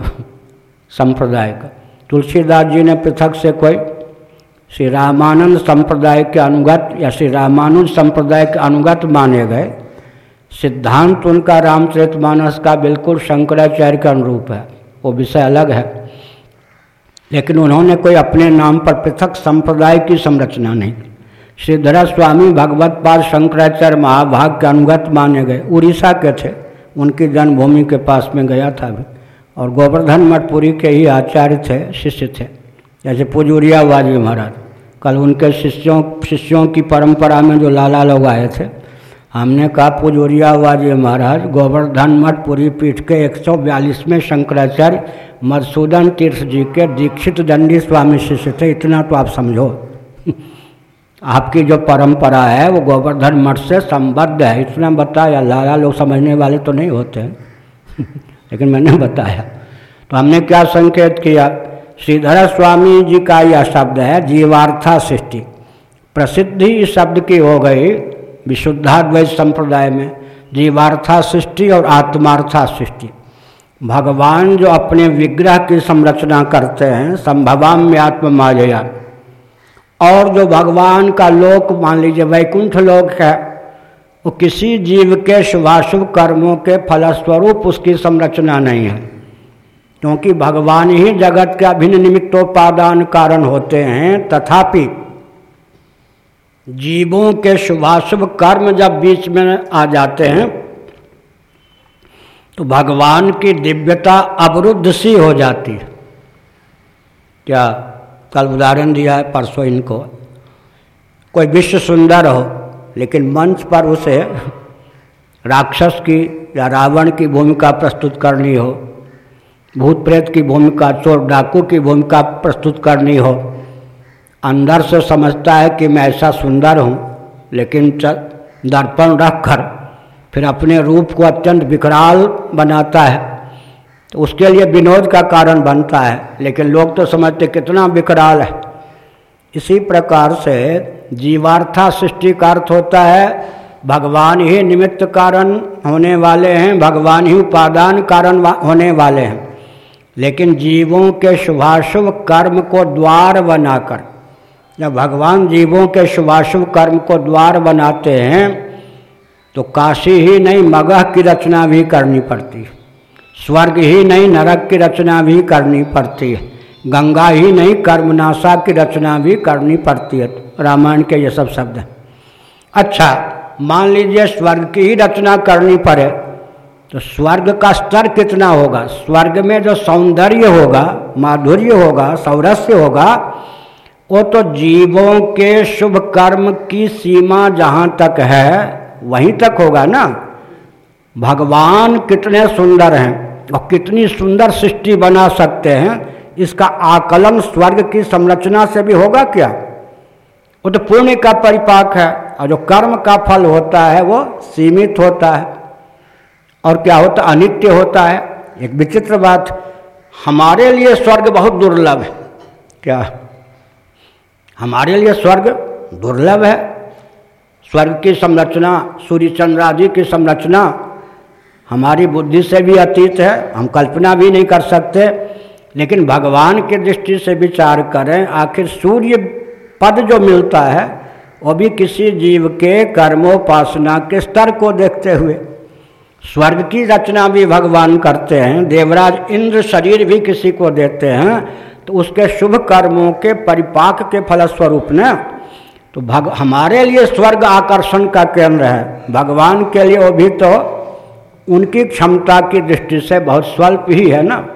संप्रदाय का। तुलसीदास जी ने पृथक से कोई श्री रामानंद संप्रदाय के अनुगत या श्री रामानुज संप्रदाय के अनुगत माने गए। सिद्धांत उनका रामचरितमानस का बिल्कुल शंकराचार्य के अनुरूप है। वो विषय अलग है। लेकिन उन्होंने कोई अपने नाम पर पृथक संप्रदाय की संरचना नहीं। श्रीधरा स्वामी भगवत पाद शंकराचार्य महाभाग के अनुगत माने गए। उड़ीसा के थे। उनकी जन्मभूमि के पास में गया था अभी। और गोवर्धन मठपुरी के ही आचार्य थे, शिष्य थे। जैसे पुजूरिया वाजी महाराज। कल उनके शिष्यों शिष्यों की परंपरा में जो लाला लोग आए थे हमने कहा पुजूरिया वाजी महाराज, गोवर्धन मठ मठपुरी पीठ के एक सौ बयालीस में शंकराचार्य मधुसूदन तीर्थ जी के दीक्षित दंडी स्वामी शिष्य थे। इतना तो आप समझो। (laughs) आपकी जो परंपरा है, वो गोवर्धन मठ से संबद्ध है। इतना बताया, लाला लोग समझने वाले तो नहीं होते। (laughs) लेकिन मैंने बताया। तो हमने क्या संकेत किया? श्रीधर स्वामी जी का यह शब्द है, जीवार्था सृष्टि। प्रसिद्धि इस शब्द की हो गई विशुद्धाद्वैत संप्रदाय में जीवार्था सृष्टि और आत्मार्था सृष्टि भगवान जो अपने विग्रह की संरचना करते हैं, संभवाम्य आत्म माजया और जो भगवान का लोक, मान लीजिए वैकुंठ लोक है, वो किसी जीव के शुभाशुभ कर्मों के फलस्वरूप उसकी संरचना नहीं है। क्योंकि भगवान ही जगत के अभिन्न निमित्तोपादान कारण होते हैं, तथापि जीवों के शुभाशुभ कर्म जब बीच में आ जाते हैं तो भगवान की दिव्यता अवरुद्ध सी हो जाती है। क्या कल उदाहरण दिया है परसों इनको? कोई विश्व सुंदर हो, लेकिन मंच पर उसे राक्षस की या रावण की भूमिका प्रस्तुत करनी हो, भूत प्रेत की भूमिका, चोर डाकू की भूमिका प्रस्तुत करनी हो अंदर से समझता है कि मैं ऐसा सुंदर हूँ, लेकिन दर्पण रख कर फिर अपने रूप को अत्यंत विकराल बनाता है। तो उसके लिए विनोद का कारण बनता है, लेकिन लोग तो समझते कितना विकराल है। इसी प्रकार से जीवार्था सृष्टि का अर्थ होता है, भगवान ही निमित्त कारण होने वाले हैं, भगवान ही उपादान कारण होने वाले हैं। लेकिन जीवों के शुभाशुभ कर्म को द्वार बनाकर जब भगवान जीवों के शुभाशुभ कर्म को द्वार बनाते हैं तो काशी ही नहीं, मगह की रचना भी करनी पड़ती स्वर्ग ही नहीं, नरक की रचना भी करनी पड़ती है। गंगा ही नहीं, कर्मनाशा की रचना भी करनी पड़ती है। रामायण के ये सब शब्द अच्छा मान लीजिए स्वर्ग की ही रचना करनी पड़े तो स्वर्ग का स्तर कितना होगा? स्वर्ग में जो सौंदर्य होगा, माधुर्य होगा, सौरस्य होगा वो तो जीवों के शुभ कर्म की सीमा जहाँ तक है, वहीं तक होगा ना? भगवान कितने सुंदर हैं और कितनी सुंदर सृष्टि बना सकते हैं, इसका आकलन स्वर्ग की संरचना से भी होगा क्या? वो तो पुण्य का परिपाक है और जो कर्म का फल होता है, वो सीमित होता है। और क्या होता? अनित्य होता है। एक विचित्र बात, हमारे लिए स्वर्ग बहुत दुर्लभ है। क्या? हमारे लिए स्वर्ग दुर्लभ है। स्वर्ग की संरचना, सूर्य चंद्र आदि की संरचना हमारी बुद्धि से भी अतीत है, हम कल्पना भी नहीं कर सकते, लेकिन भगवान की दृष्टि से विचार करें, आखिर सूर्य पद जो मिलता है, वो भी किसी जीव के कर्मोपासना के स्तर को देखते हुए। स्वर्ग की रचना भी भगवान करते हैं, देवराज इंद्र शरीर भी किसी को देते हैं तो उसके शुभ कर्मों के परिपाक के फलस्वरूप न। तो भग, हमारे लिए स्वर्ग आकर्षण का केंद्र है। भगवान के लिए वो भी तो उनकी क्षमता की दृष्टि से बहुत स्वल्प ही है ना।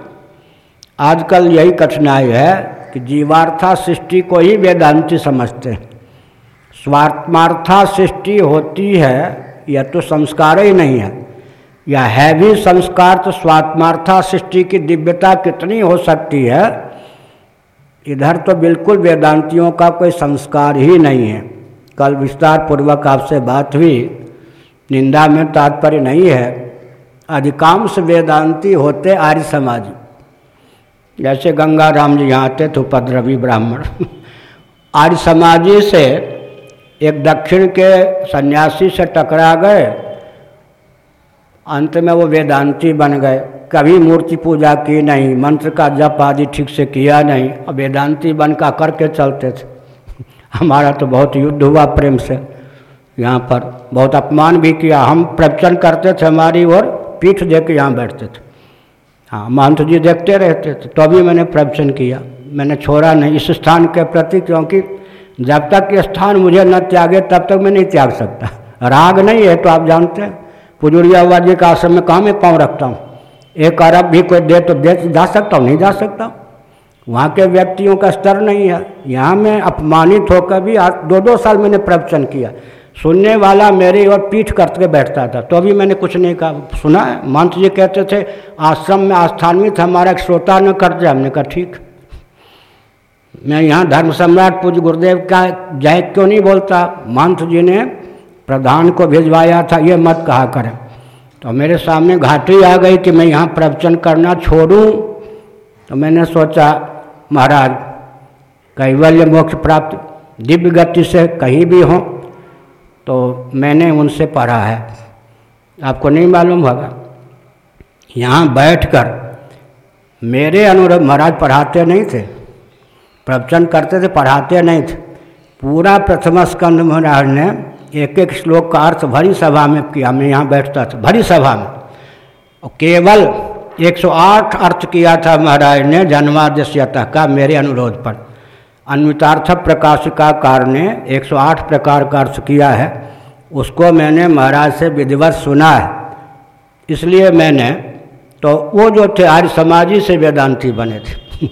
आजकल यही कठिनाई है कि जीवार्था सृष्टि को ही वेदांति समझते। हैं स्वात्मार्था सृष्टि होती है, यह तो संस्कार ही नहीं है। या है भी संस्कार तो स्वात्मार्था सृष्टि की दिव्यता कितनी हो सकती है? इधर तो बिल्कुल वेदांतियों का कोई संस्कार ही नहीं है। कल विस्तार पूर्वक आपसे बात हुई। निंदा में तात्पर्य नहीं है। अधिकांश वेदांती होते आर्य समाज। जैसे गंगा राम जी यहाँ आते थे, उपद्रवी ब्राह्मण। आर्य समाजी से एक दक्षिण के सन्यासी से टकरा गए। अंत में वो वेदांती बन गए। कभी मूर्ति पूजा की नहीं, मंत्र का जप आदि ठीक से किया नहीं। और वेदांती बन का करके चलते थे। हमारा तो बहुत युद्ध हुआ प्रेम से। यहाँ पर बहुत अपमान भी किया। हम प्रवचन करते थे हमारी ओर, पीठ दे के यहाँ बैठते थे। हाँ महंत जी देखते रहते थे तो अभी मैंने प्रवचन किया। मैंने छोड़ा नहीं इस स्थान के प्रति, क्योंकि जब तक ये स्थान मुझे न त्यागे, तब तक मैं नहीं त्याग सकता। राग नहीं है तो आप जानते हैं। पुजुरिया जी का आश्रम में कहाँ मैं पाँव रखता हूँ? एक अरब भी कोई दे तो दे, जा सकता हूँ? नहीं जा सकता वहाँ के व्यक्तियों का स्तर नहीं है। यहाँ मैं अपमानित होकर भी आज दो दो साल मैंने प्रवचन किया। सुनने वाला मेरी और पीठ करके बैठता था। तो अभी मैंने कुछ नहीं कहा। सुना है मंत्र जी कहते थे, आश्रम में आस्थान्वित हमारा एक श्रोता न कर हमने कहा, ठीक। मैं यहाँ धर्म सम्राट पूज गुरुदेव का जय क्यों नहीं बोलता? मंत्र जी ने प्रधान को भिजवाया था, ये मत कहा करें। तो मेरे सामने घाटी आ गई कि मैं यहाँ प्रवचन करना छोड़ूं। तो मैंने सोचा, महाराज, कैवल्य मोक्ष प्राप्त दिव्य गति से कहीं भी हों तो मैंने उनसे पढ़ा है। आपको नहीं मालूम होगा, यहाँ बैठकर मेरे अनुरूप महाराज पढ़ाते नहीं थे, प्रवचन करते थे, पढ़ाते नहीं थे। पूरा प्रथम स्कंद महाराज ने एक एक श्लोक का अर्थ भरी सभा में किया मैं यहाँ बैठता था, भरी सभा में। और केवल 108 अर्थ किया था महाराज ने जन्माद्यता का मेरे अनुरोध पर। अन्वितार्थ प्रकाशिकाकार ने 108 प्रकार का अर्थ किया है, उसको मैंने महाराज से विधिवत सुना है। इसलिए मैंने तो वो जो थे आर्य समाजी से वेदांती बने थे। (laughs)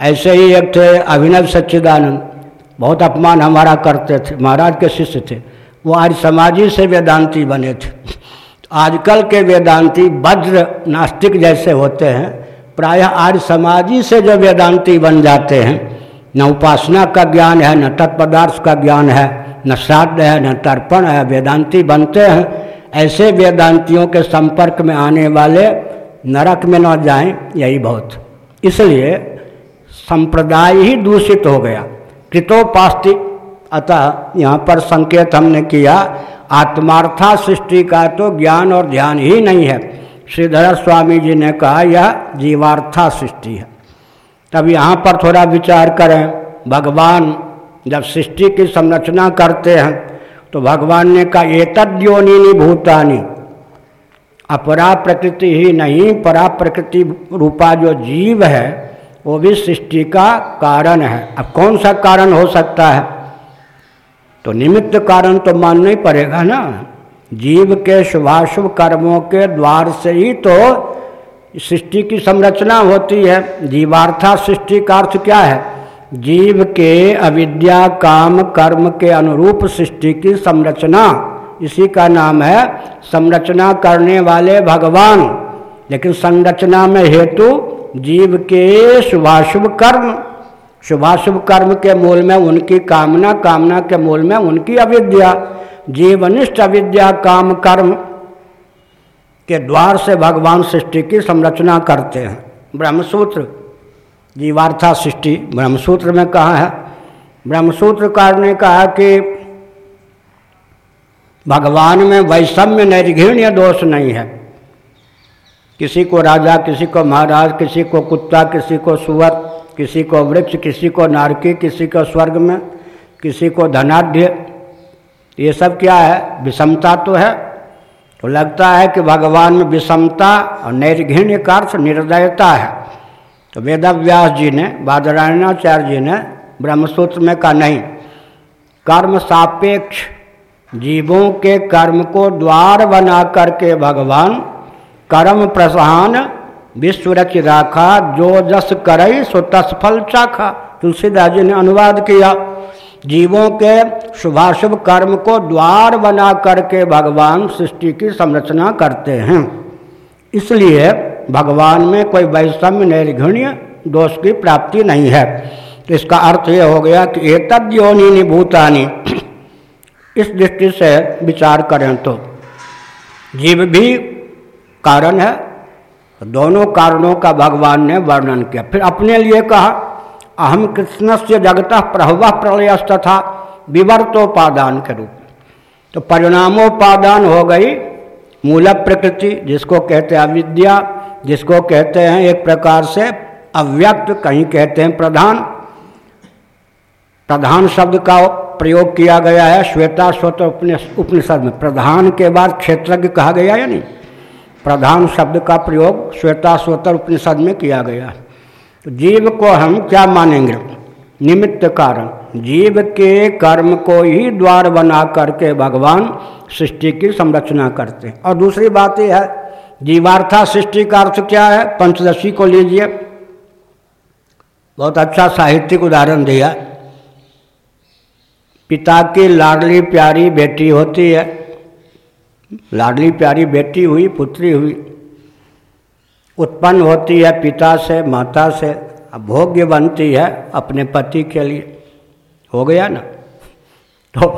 ऐसे ही एक थे अभिनव सच्चिदानंद। बहुत अपमान हमारा करते थे, महाराज के शिष्य थे। वो आज समाजी से वेदांती बने थे। आजकल के वेदांती वज्र नास्तिक जैसे होते हैं, प्रायः आज समाजी से जो वेदांती बन जाते हैं, न उपासना का ज्ञान है, न तत्पदार्थ का ज्ञान है, न श्राद्ध है, न तर्पण है, वेदांती बनते हैं। ऐसे वेदांतियों के संपर्क में आने वाले नरक में न जाएँ, यही बहुत। इसलिए संप्रदाय ही दूषित हो गया। कृतोपास्ति। अतः यहाँ पर संकेत हमने किया, आत्मार्था सृष्टि का तो ज्ञान और ध्यान ही नहीं है। श्रीधर स्वामी जी ने कहा, यह जीवार्था सृष्टि है। तब यहाँ पर थोड़ा विचार करें। भगवान जब सृष्टि की संरचना करते हैं तो भगवान ने कहा एतद्योनि भूतानी। अपरा प्रकृति ही नहीं, परा प्रकृति रूपा जो जीव है वो भी सृष्टि का कारण है। अब कौन सा कारण हो सकता है? तो निमित्त कारण तो मानना ही पड़ेगा ना। जीव के शुभाशुभ कर्मों के द्वार से ही तो सृष्टि की संरचना होती है। जीवार्था सृष्टि का अर्थ क्या है? जीव के अविद्या, काम, कर्म के अनुरूप सृष्टि की संरचना। इसी का नाम है संरचना करने वाले भगवान। लेकिन संरचना में हेतु जीव के शुभाशुभ कर्म शुभाशुभ कर्म के मूल में उनकी कामना कामना के मूल में उनकी अविद्या, जीवनिष्ठ अविद्या काम कर्म के द्वार से भगवान सृष्टि की संरचना करते हैं। ब्रह्मसूत्र, जीवार्था सृष्टि, ब्रह्मसूत्र में कहा है। ब्रह्मसूत्रकार ने कहा कि भगवान में वैषम्य, नैर्घृण्य दोष नहीं है। किसी को राजा, किसी को महाराज, किसी को कुत्ता, किसी को सुअर, किसी को वृक्ष, किसी को नारकी, किसी को स्वर्ग में, किसी को धनाढ़ ये सब क्या है? विषमता तो है। तो लगता है कि भगवान में विषमता और निर्घिण्य का अर्थ निर्दयता है। तो वेदव्यास जी ने, बादरायणाचार्य जी ने ब्रह्मसूत्र में कहा, नहीं, कर्म सापेक्ष जीवों के कर्म को द्वार बना करके भगवान कर्म प्रसहान विश्व रच राखा, जो जस करई, सो तस फल चाखा। तुलसीदास जी ने अनुवाद किया, जीवों के शुभाशुभ कर्म को द्वार बना करके भगवान सृष्टि की संरचना करते हैं। इसलिए भगवान में कोई वैषम्य, निर्घण्य दोष की प्राप्ति नहीं है। इसका अर्थ यह हो गया कि एतद योनि भूतानी। इस दृष्टि से विचार करें तो जीव भी कारण है। दोनों कारणों का भगवान ने वर्णन किया। फिर अपने लिए कहा, अहम कृष्ण से जगत प्रभव प्रलयस्तथा विवर्तोपादान के रूप में। तो परिणामोपादान हो गई मूल प्रकृति, जिसको कहते हैं अविद्या, जिसको कहते हैं एक प्रकार से अव्यक्त, कहीं कहते हैं प्रधान। प्रधान शब्द का प्रयोग किया गया है, श्वेता स्वत उपनिषद में। प्रधान के बाद क्षेत्रज्ञ कहा गया या नहीं? प्रधान शब्द का प्रयोग श्वेता स्वतर उपनिषद में किया गया। तो जीव को हम क्या मानेंगे? निमित्त कारण। जीव के कर्म को ही द्वार बना करके भगवान सृष्टि की संरचना करते हैं। और दूसरी बात यह है, जीवार्था सृष्टि का अर्थ क्या है? पंचदशी को लीजिए। बहुत अच्छा साहित्यिक उदाहरण दिया। पिता की लाडली प्यारी बेटी होती है। लाडली प्यारी बेटी हुई, पुत्री हुई। उत्पन्न होती है पिता से, माता से भोग्य बनती है अपने पति के लिए। हो गया ना? तो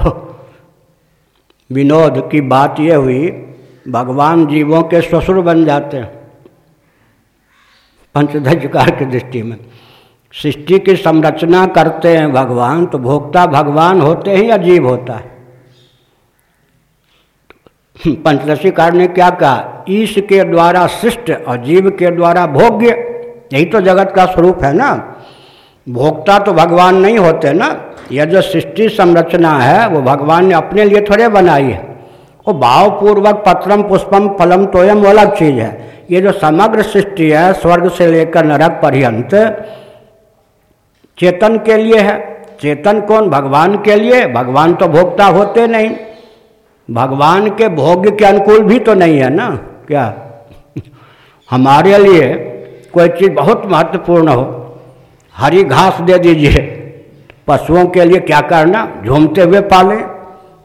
विनोद की बात यह हुई, भगवान जीवों के ससुर बन जाते हैं। पंचधजकार की दृष्टि में। सृष्टि की संरचना करते हैं भगवान तो भोक्ता भगवान होते हैं या जीव होता है? पंचदशी कार ने क्या कहा? ईश के द्वारा शिष्ट और जीव के द्वारा भोग्य। यही तो जगत का स्वरूप है ना? भोक्ता तो भगवान नहीं होते ना? यह जो सृष्टि संरचना है, वो भगवान ने अपने लिए थोड़े बनाई है। वो भावपूर्वक पत्रम, पुष्पम, फलम, तोयम, वो अलग चीज़ है। ये जो समग्र सृष्टि है, स्वर्ग से लेकर नरक पर्यंत, चेतन के लिए है। चेतन कौन? भगवान के लिए। भगवान तो भोक्ता होते नहीं। भगवान के भोग्य के अनुकूल भी तो नहीं है ना, क्या? (laughs) हमारे लिए कोई चीज़ बहुत महत्वपूर्ण हो। हरी घास दे दीजिए। पशुओं के लिए क्या करना? झूमते हुए पालें,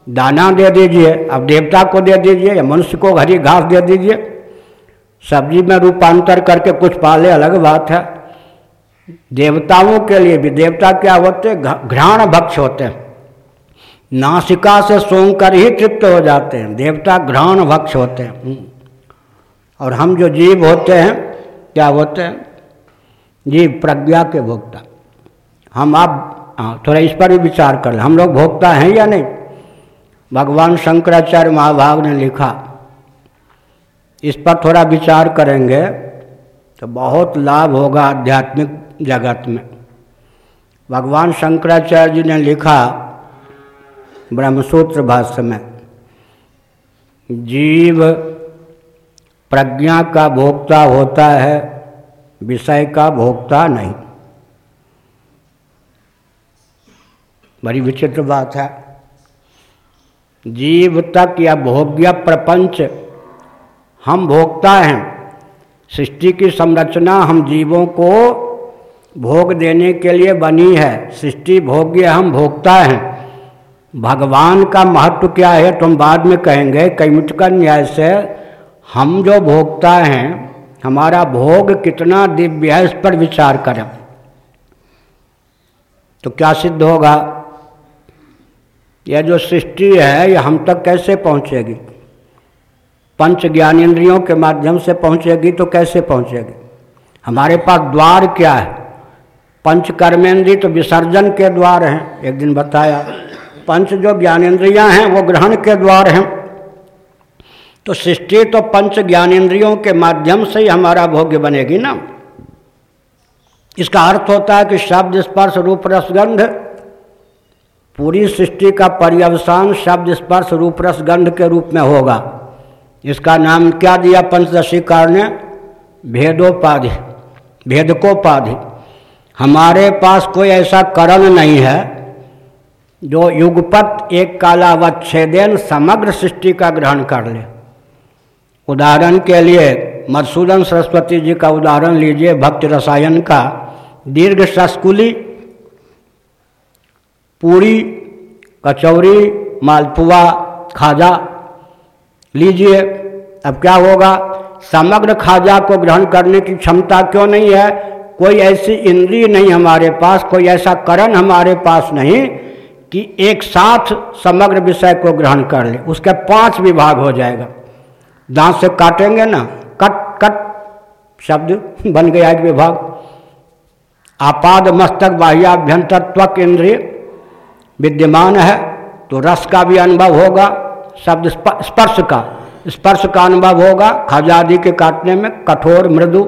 दाना दे दीजिए, अब देवता को दे दीजिए या मनुष्य को हरी घास दे दीजिए। सब्ज़ी में रूपांतर करके कुछ पाले, अलग बात है। देवताओं के लिए भी, देवता क्या होते घ्राण भक्ष होते हैं। नासिका से सोंग कर ही तृप्त हो जाते हैं, देवता घ्राण भक्ष होते हैं। हम्म। और हम जो जीव होते हैं, क्या होते हैं? जीव प्रज्ञा के भोक्ता। हम आप हाँ थोड़ा इस पर भी विचार कर हम लोग भोक्ता हैं या नहीं? भगवान शंकराचार्य महाभाग ने लिखा। इस पर थोड़ा विचार करेंगे तो बहुत लाभ होगा आध्यात्मिक जगत में। भगवान शंकराचार्य जी ने लिखा ब्रह्मसूत्र भाष्य में, जीव प्रज्ञा का भोक्ता होता है, विषय का भोक्ता नहीं। बड़ी विचित्र बात है। जीव तक या भोग्य प्रपंच, हम भोगता हैं। सृष्टि की संरचना हम जीवों को भोग देने के लिए बनी है। सृष्टि भोग्य हम भोगता हैं। भगवान का महत्व क्या है? तुम बाद में कहेंगे कैमुटका न्याय से हम जो भोगता हैं, हमारा भोग कितना दिव्य है इस पर विचार करें। तो क्या सिद्ध होगा? यह जो सृष्टि है, यह हम तक कैसे पहुंचेगी? पंच ज्ञानेन्द्रियों के माध्यम से पहुंचेगी तो कैसे पहुंचेगी? हमारे पास द्वार क्या है? पंच कर्मेंद्रिय तो विसर्जन के द्वार हैं। एक दिन बताया पंच जो ज्ञानेन्द्रियाँ हैं, वो ग्रहण के द्वार हैं। तो सृष्टि तो पंच ज्ञानेन्द्रियों के माध्यम से ही हमारा भोग्य बनेगी ना। इसका अर्थ होता है कि शब्द स्पर्श रूप रसगंध, पूरी सृष्टि का पर्यवसान शब्द स्पर्श रूप रसगंध के रूप में होगा। इसका नाम क्या दिया पंचदशी कार ने? भेदोपाधि, भेदकोपाधि। हमारे पास कोई ऐसा करण नहीं है जो युगपत एक कालावच्छेदेन समग्र सृष्टि का ग्रहण कर ले। उदाहरण के लिए मधुसूदन सरस्वती जी का उदाहरण लीजिए भक्त रसायन का। दीर्घ सस्कुली, पूरी, कचौरी, मालपुआ, खाजा लीजिए। अब क्या होगा? समग्र खाजा को ग्रहण करने की क्षमता क्यों नहीं है? कोई ऐसी इंद्रिय नहीं हमारे पास, कोई ऐसा करण हमारे पास नहीं। कि एक साथ समग्र विषय को ग्रहण कर ले, उसके पाँच विभाग हो जाएगा। दांत से काटेंगे ना, कट कट, शब्द बन गया एक विभाग। आपाद मस्तक बाह्याभ्यंतर त्वक इंद्रिय विद्यमान है तो रस का भी अनुभव होगा, शब्द स्पर्श का। स्पर्श का अनुभव होगा, खाजादी के काटने में कठोर मृदु।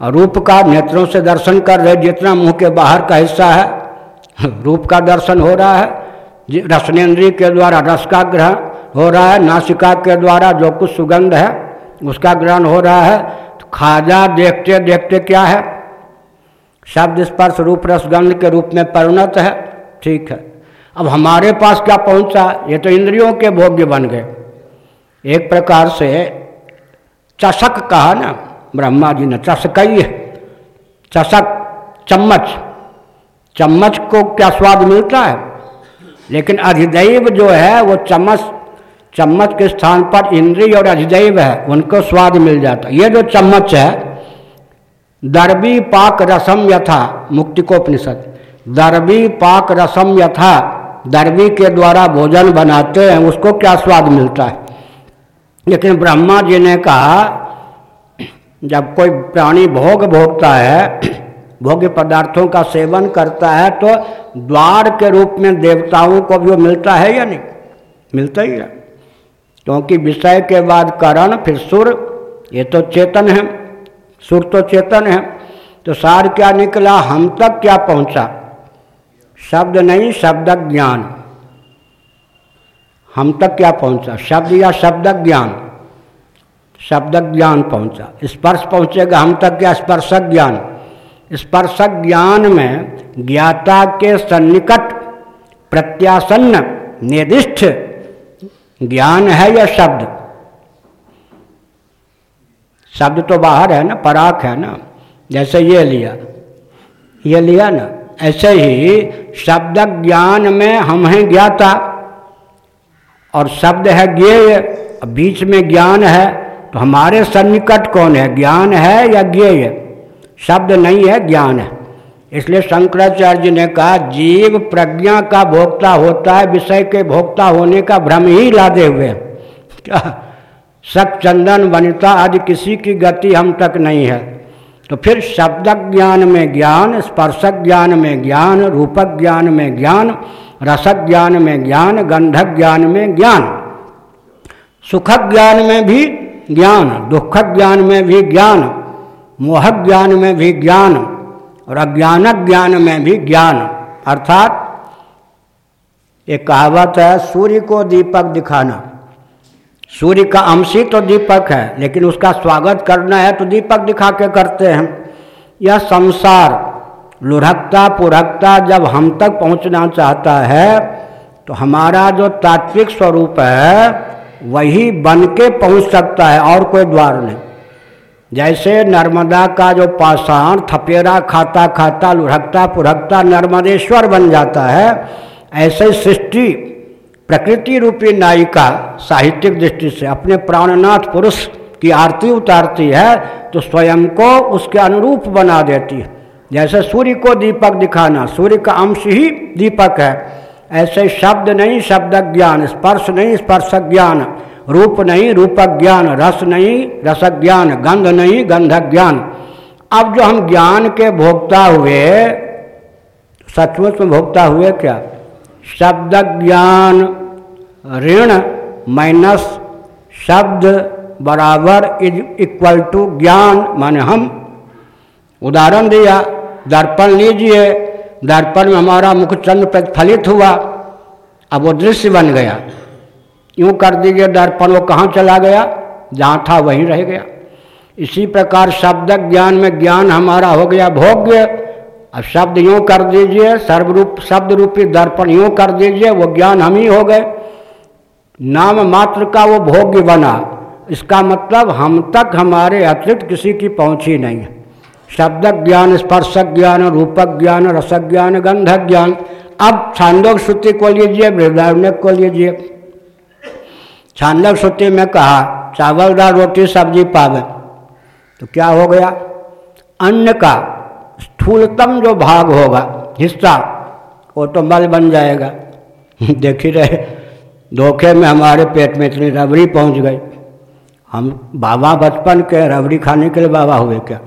रूप का नेत्रों से दर्शन कर रहे, जितना मुँह के बाहर का हिस्सा है (laughs) रूप का दर्शन हो रहा है रसनेन्द्रिय के द्वारा रस का ग्रहण हो रहा है, नासिका के द्वारा जो कुछ सुगंध है, उसका ग्रहण हो रहा है। तो खाजा देखते देखते क्या है? शब्द स्पर्श रूप रसगंध के रूप में परिणत है, ठीक है। अब हमारे पास क्या पहुँचा? ये तो इंद्रियों के भोग्य बन गए। एक प्रकार से चषक कहा ना, ब्रह्मा जी ने, चषकई चषक, चम्मच। चम्मच को क्या स्वाद मिलता है? लेकिन अधिदैव जो है, वो चम्मच चम्मच के स्थान पर इंद्रिय और अधिदैव है, उनको स्वाद मिल जाता ये जो चम्मच है दरबी पाक रसम यथा मुक्ति को मुक्तिकोपनिषद। दरबी पाक रसम यथा दरबी के द्वारा भोजन बनाते हैं, उसको क्या स्वाद मिलता है? लेकिन ब्रह्मा जी ने कहा, जब कोई प्राणी भोग भोगता है भोग्य पदार्थों का सेवन करता है तो द्वार के रूप में देवताओं को भी वो मिलता है या नहीं? मिलता ही है। क्योंकि विषय के बाद करण, फिर सुर, ये तो चेतन है। सुर तो चेतन है। तो सार क्या निकला? हम तक क्या पहुँचा? शब्द नहीं, शब्द ज्ञान। हम तक क्या पहुँचा? शब्द या शब्द ज्ञान? शब्द ज्ञान पहुँचा। स्पर्श पहुंचेगा, हम तक क्या? स्पर्शक ज्ञान। स्पर्शक ज्ञान में ज्ञाता के सन्निकट प्रत्यासन्न निर्दिष्ट ज्ञान है या शब्द? शब्द तो बाहर है ना पराख है ना, जैसे ये लिया। ये लिया ना, ऐसे ही शब्द ज्ञान में हम हैं ज्ञाता, और शब्द है ज्ञेय बीच में ज्ञान है तो हमारे सन्निकट कौन है, ज्ञान है या ज्ञेय? शब्द नहीं है, ज्ञान है। इसलिए शंकराचार्य ने कहा, जीव प्रज्ञा का भोक्ता होता है, विषय के भोक्ता होने का भ्रम ही लादे हुए सक चंदन, वनिता आदि किसी की गति हम तक नहीं है। तो फिर शब्द ज्ञान में ज्ञान स्पर्शक ज्ञान में ज्ञान रूपक ज्ञान में ज्ञान रसक ज्ञान में ज्ञान गंधक ज्ञान में ज्ञान। सुखक ज्ञान में भी ज्ञान दुखक ज्ञान में भी ज्ञान। मोहक ज्ञान में भी ज्ञान और अज्ञानक ज्ञान में भी ज्ञान। अर्थात, एक कहावत है, सूर्य को दीपक दिखाना। सूर्य का अंशी तो दीपक है, लेकिन उसका स्वागत करना है तो दीपक दिखा के करते हैं। यह संसार, लुढ़कता पुरखता जब हम तक पहुँचना चाहता है तो हमारा जो तात्विक स्वरूप है, वही बन के पहुँच सकता है, और कोई द्वार नहीं। जैसे नर्मदा का जो पाषाण थपेरा खाता खाता लुढ़कता पुरखता नर्मदेश्वर बन जाता है, ऐसे सृष्टि प्रकृति रूपी नायिका साहित्यिक दृष्टि से अपने प्राणनाथ पुरुष की आरती उतारती है तो स्वयं को उसके अनुरूप बना देती है। जैसे सूर्य को दीपक दिखाना, सूर्य का अंश ही दीपक है। ऐसे शब्द नहीं, शब्द ज्ञान, स्पर्श नहीं, स्पर्श ज्ञान। रूप नहीं रूप ज्ञान रस नहीं रस ज्ञान गंध नहीं गंध ज्ञान अब जो हम ज्ञान के भोक्ता हुए, सचमुच में भोक्ता हुए क्या? शब्द ज्ञान ऋण माइनस शब्द बराबर इज़ इक्वल टू ज्ञान, माने हम। उदाहरण दिया, दर्पण लीजिए, दर्पण में हमारा मुखचंद्र प्रतिफलित हुआ, अब वो दृश्य बन गया। यूँ कर दीजिए दर्पण वो कहाँ चला गया? जहाँ था वहीं रह गया। इसी प्रकार शब्द ज्ञान में ज्ञान हमारा हो गया भोग्य। अब शब्द यूँ कर दीजिए, सर्वरूप शब्द रूपी दर्पण यूँ कर दीजिए, वो ज्ञान हम ही हो गए। नाम मात्र का वो भोग्य बना। इसका मतलब हम तक हमारे अतिरिक्त किसी की पहुँच ही नहीं है। शब्द ज्ञान, स्पर्श ज्ञान रूपक ज्ञान, रस ज्ञान, गंध ज्ञान। अब छांदोक श्रुति को लीजिए वृद्धारण्य को लीजिए। छांदक श्रुति में कहा, चावल दाल रोटी, सब्ज़ी पावे। तो क्या हो गया? अन्न का स्थूलतम जो भाग होगा, हिस्सा, वो तो मल बन जाएगा। (laughs) देख ही रहे, धोखे में हमारे पेट में इतनी रबड़ी पहुँच गई। हम बाबा बचपन के रबड़ी खाने के लिए बाबा हुए क्या?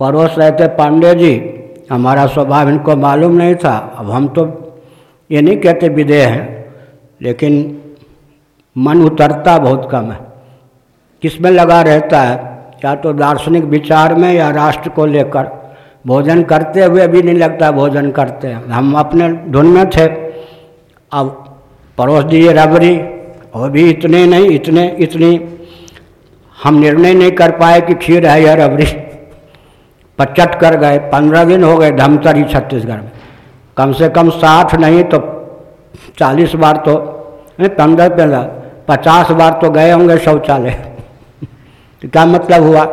पड़ोस रहते पांडे जी। हमारा स्वभाव इनको मालूम नहीं था। अब हम तो ये नहीं कहते विदेह हैं, लेकिन मन उतरता बहुत कम है। किसमें लगा रहता है? या तो दार्शनिक विचार में या राष्ट्र को लेकर। भोजन करते हुए भी नहीं लगता भोजन करते हैं। हम अपने धुन में थे। अब परोस दिए रबरी और भी इतने नहीं, इतने, इतनी। हम निर्णय नहीं कर पाए कि खीर है या रबरी। पचट कर गए। पंद्रह दिन हो गए धमतरी छत्तीसगढ़ में। कम से कम साठ नहीं तो चालीस बार तो पंद्रह पंद्रह। पचास बार तो गए होंगे शौचालय। तो क्या मतलब हुआ?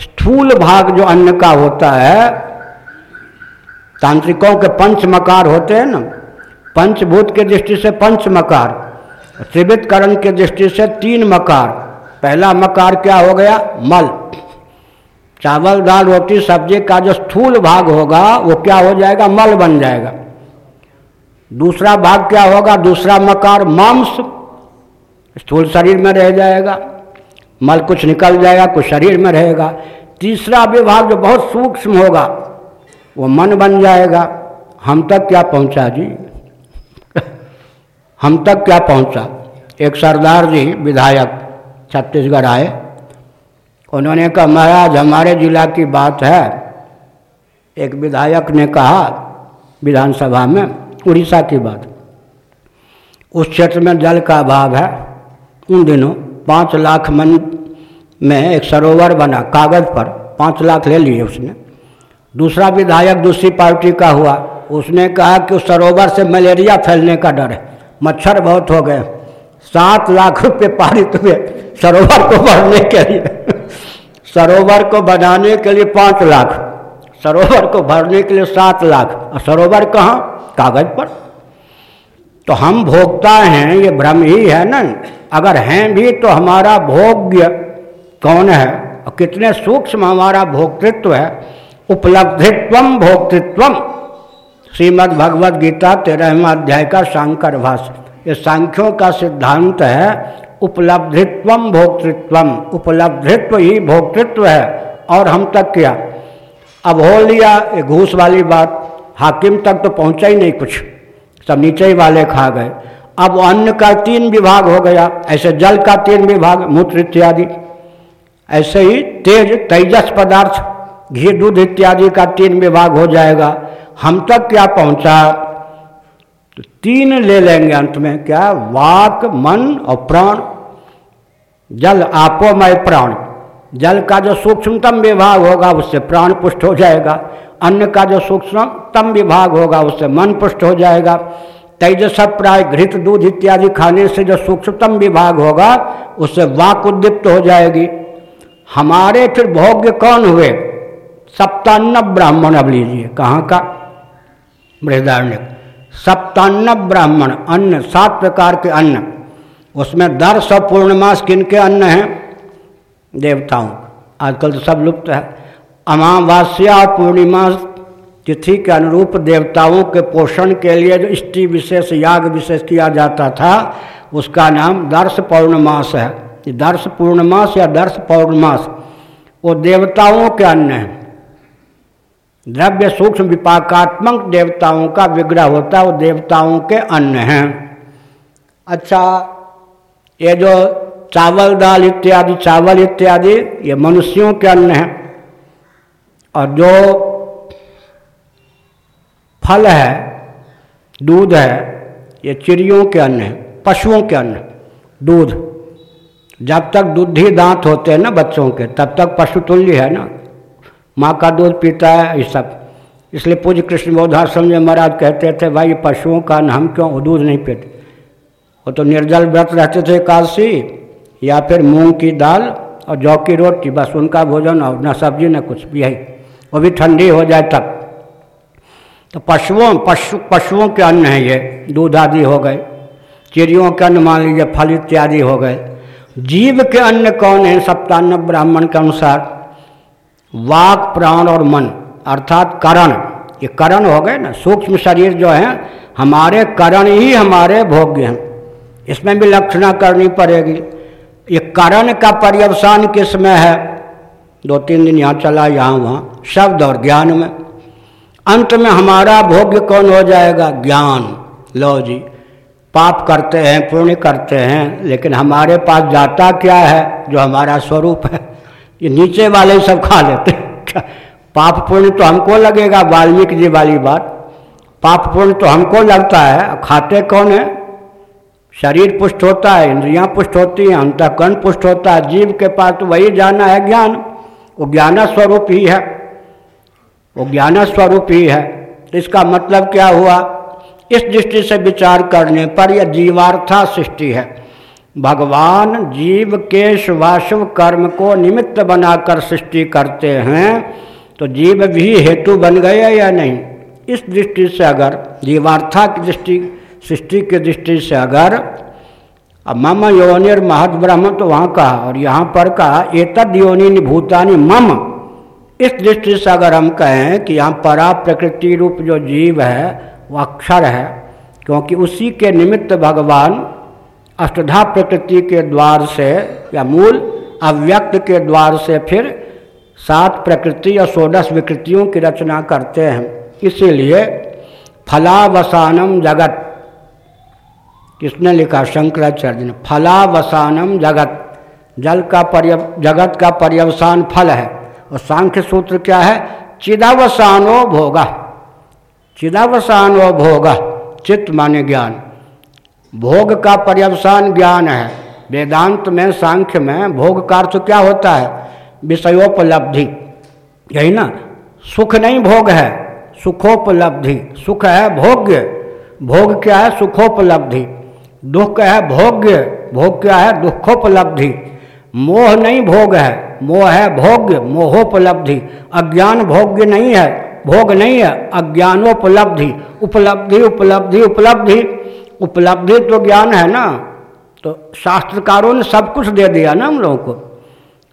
स्थूल भाग जो अन्न का होता है, तांत्रिकों के पंच मकार होते हैं ना, पंचभूत के दृष्टि से पंच मकार त्रिवित करण के दृष्टि से तीन मकार। पहला मकार क्या हो गया? मल। चावल, दाल, रोटी, सब्ज़ी का जो स्थूल भाग होगा, वो क्या हो जाएगा? मल बन जाएगा। दूसरा भाग क्या होगा? दूसरा मकार, मांस। स्थूल शरीर में रह जाएगा, मल कुछ निकल जाएगा, कुछ शरीर में रहेगा। तीसरा विभाग जो बहुत सूक्ष्म होगा, वो मन बन जाएगा। हम तक क्या पहुँचा जी? (laughs) हम तक क्या पहुँचा? एक सरदार जी, विधायक छत्तीसगढ़ आए। उन्होंने कहा, महाराज, हमारे जिला की बात है। एक विधायक ने कहा, विधानसभा में, उड़ीसा की बात। उस क्षेत्र में जल का अभाव है। उन दिनों पाँच लाख मन में एक सरोवर बना, कागज़ पर पाँच लाख ले लिए उसने। दूसरा विधायक दूसरी पार्टी का हुआ। उसने कहा कि उस सरोवर से मलेरिया फैलने का डर है। मच्छर बहुत हो गए। सात लाख रुपये पारित हुए सरोवर को भरने के लिए। सरोवर को बनाने के लिए पाँच लाख। सरोवर को भरने के लिए सात लाख। और सरोवर कहाँ? कागज़ पर। तो हम भोगता हैं, ये भ्रम ही है ना अगर हैं भी तो हमारा भोग्य कौन है? और कितने सूक्ष्म हमारा भोक्तृत्व है? उपलब्धित्व भोक्तृत्व श्रीमद् भगवद गीता तेरहवा अध्याय का सांकर भाष ये सांख्यों का सिद्धांत है उपलब्धित्व भोक्तृत्व उपलब्धित्व ही भोक्तृत्व है। और हम तक क्या? अब हो लिया घूस वाली बात। हाकिम तक तो पहुँचा ही नहीं कुछ। सब नीचे वाले खा गए। अब अन्न का तीन विभाग हो गया, ऐसे जल का तीन विभाग, मूत्र इत्यादि। ऐसे ही तेज तेजस पदार्थ, घी, दूध इत्यादि का तीन विभाग हो जाएगा। हम तक क्या पहुँचा? तो तीन ले लेंगे अंत में। क्या? वाक, मन और प्राण। जल आपोमय प्राण। जल का जो सूक्ष्मतम विभाग होगा, उससे प्राण पुष्ट हो जाएगा। अन्न का जो सूक्ष्मतम विभाग होगा, उससे मन पुष्ट हो जाएगा। तेजस प्राय, घृत दूध इत्यादि खाने से जो सूक्ष्मतम विभाग होगा, उससे वाक उद्दीप्त हो जाएगी। हमारे फिर भोग्य कौन हुए? सप्तान्न ब्राह्मण, अब लीजिए, कहाँ का? बृहदारण्य। सप्तान्न ब्राह्मण, अन्न, सात प्रकार के अन्न। उसमें दर्श और पूर्णमास किन के अन्न हैं? देवताओं। आजकल तो सब लुप्त है। अमावास्या और पूर्णिमा तिथि के अनुरूप देवताओं के पोषण के लिए जो इष्टि विशेष याग विशेष किया जाता था उसका नाम दर्श पौर्णमास है दर्श पूर्णमास या दर्श पौर्णमास वो देवताओं के अन्न है। द्रव्य सूक्ष्म विपाकात्मक देवताओं का विग्रह होता है वो देवताओं के अन्न हैं। अच्छा ये जो चावल दाल इत्यादि, चावल इत्यादि, ये मनुष्यों के अन्न हैं। और जो फल है, दूध है, ये चिड़ियों के अन्न है, पशुओं के अन्न, दूध। जब तक दूधी दांत होते हैं ना बच्चों के, तब तक पशु तुल्य है ना। माँ का दूध पीता है, ये सब। इसलिए पूज्य कृष्ण बोधाश्रम में महाराज कहते थे, भाई, पशुओं का अन्न हम क्यों दूध नहीं पीते? वो तो निर्जल व्रत रहते थे एकादशी, या फिर मूंग की दाल और जौ की रोटी, बस उनका भोजन और न सब्ज़ी न कुछ भी है वो भी ठंडी हो जाए तब। तो पशुओं, पशु, पशुओं के अन्न है ये, दूध आदि हो गए। चिड़ियों के अन्न मान लीजिए, फल इत्यादि हो गए। जीव के अन्न कौन है? सप्तान्न ब्राह्मण के अनुसार वाक, प्राण और मन, अर्थात करण। ये करण हो गए ना, सूक्ष्म शरीर जो है, हमारे करण ही हमारे भोग्य हैं। इसमें भी लक्षणा करनी पड़ेगी। ये करण का पर्यवसान किसमें है? दो तीन दिन यहाँ चला, यहाँ वहाँ। शब्द और ज्ञान में। अंत में हमारा भोग्य कौन हो जाएगा? ज्ञान। लो जी, पाप करते हैं, पुण्य करते हैं, लेकिन हमारे पास जाता क्या है? जो हमारा स्वरूप है। ये नीचे वाले सब खा लेते हैं। पाप पुण्य तो हमको लगेगा, वाल्मीकि जी वाली बात। पाप पुण्य तो हमको लगता है। खाते कौन है? शरीर पुष्ट होता है, इंद्रियाँ पुष्ट होती हैं, अंतकरण पुष्ट होता है, जीव के पास तो वही जाना है ज्ञान। वो ज्ञान स्वरूप ही है। वो ज्ञान स्वरूप ही है। इसका मतलब क्या हुआ? इस दृष्टि से विचार करने पर यह जीवार्था सृष्टि है। भगवान जीव के शुभाशुभ कर्म को निमित्त बनाकर सृष्टि करते हैं तो जीव भी हेतु बन गए या नहीं? इस दृष्टि से अगर, जीवार्था की दृष्टि, सृष्टि की दृष्टि से अगर अब मम योनिर महत ब्रह्म तो वहाँ कहा, और यहाँ पर कहा, एतद योनि भूतानी मम। इस दृष्टि से अगर हम कहें कि यहाँ परा प्रकृति रूप जो जीव है वो अक्षर है, क्योंकि उसी के निमित्त भगवान अष्टधा प्रकृति के द्वार से, या मूल अव्यक्त के द्वार से फिर सात प्रकृति या सोडस विकृतियों की रचना करते हैं। इसीलिए फलावसानम जगत किसने लिखा? शंकराचार्य ने। फलावसानम जगत। जल का पर्य जगत का पर्यवसान फल है। और सांख्य सूत्र क्या है? चिदावसानो भोगा। चिदावसानो भोगा। चित्त माने ज्ञान। भोग का पर्यवसान ज्ञान है। वेदांत में, सांख्य में भोग का अर्थ क्या होता है? विषयोपलब्धि। यही ना? सुख नहीं भोग है। सुखोपलब्धि। सुख है भोग्य। भोग क्या है? सुखोपलब्धि। दुख है भोग्य भोग क्या है दुखोपलब्धि। मोह नहीं भोग है, मोह है भोग्य, मोहोपलब्धि। अज्ञान भोग्य नहीं है, भोग नहीं है, अज्ञानोपलब्धि। उपलब्धि उपलब्धि उपलब्धि। उपलब्धि तो ज्ञान है ना? तो शास्त्रकारों ने सब कुछ दे दिया ना हम लोगों को।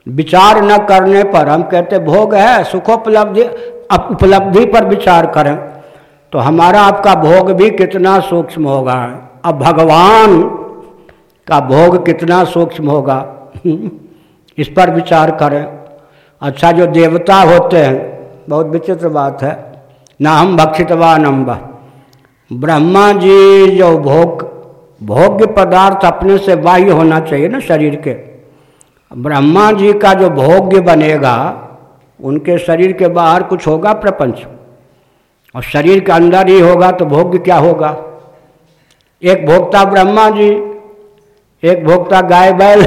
विचार न करने पर हम कहते भोग है, सुखोपलब्धि, अब उपलब्धि पर विचार करें। तो हमारा आपका भोग भी कितना सूक्ष्म होगा। अब भगवान का भोग कितना सूक्ष्म होगा? इस पर विचार करें। अच्छा जो देवता होते हैं, बहुत विचित्र बात है। ना हम भक्षितवान अम्बा ब्रह्मा जी जो भोग, भोग्य पदार्थ अपने से बाह्य होना चाहिए ना शरीर के। ब्रह्मा जी का जो भोग्य बनेगा, उनके शरीर के बाहर कुछ होगा प्रपंच। और शरीर के अंदर ही होगा तो भोग्य क्या होगा? एक भोक्ता ब्रह्मा जी, एक भोक्ता गाय बैल।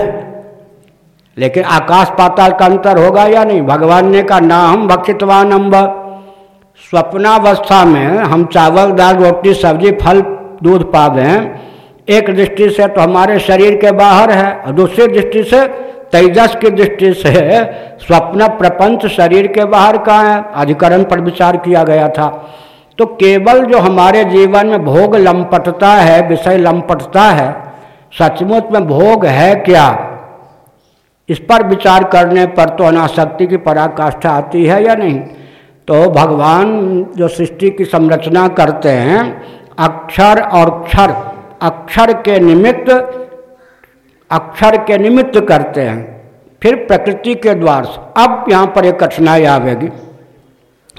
लेकिन आकाश पाताल का अंतर होगा या नहीं? भगवान ने कहा, ना, हम भक्षितवान अम्ब स्वप्नावस्था में हम चावल, दाल, रोटी, सब्ज़ी, फल, दूध पा पावे एक दृष्टि से तो हमारे शरीर के बाहर है और दूसरी दृष्टि से तेजस की दृष्टि से स्वप्न प्रपंच शरीर के बाहर का है। अधिकरण पर विचार किया गया था। तो केवल जो हमारे जीवन में भोग लंपटता है, विषय लंपटता है, सचमुच में भोग है क्या? इस पर विचार करने पर तो अनाशक्ति की पराकाष्ठा आती है या नहीं? तो भगवान जो सृष्टि की संरचना करते हैं, अक्षर और क्षर, अक्षर के निमित्त, अक्षर के निमित्त करते हैं। फिर प्रकृति के द्वार से। अब यहाँ पर एक कठिनाई आवेगी।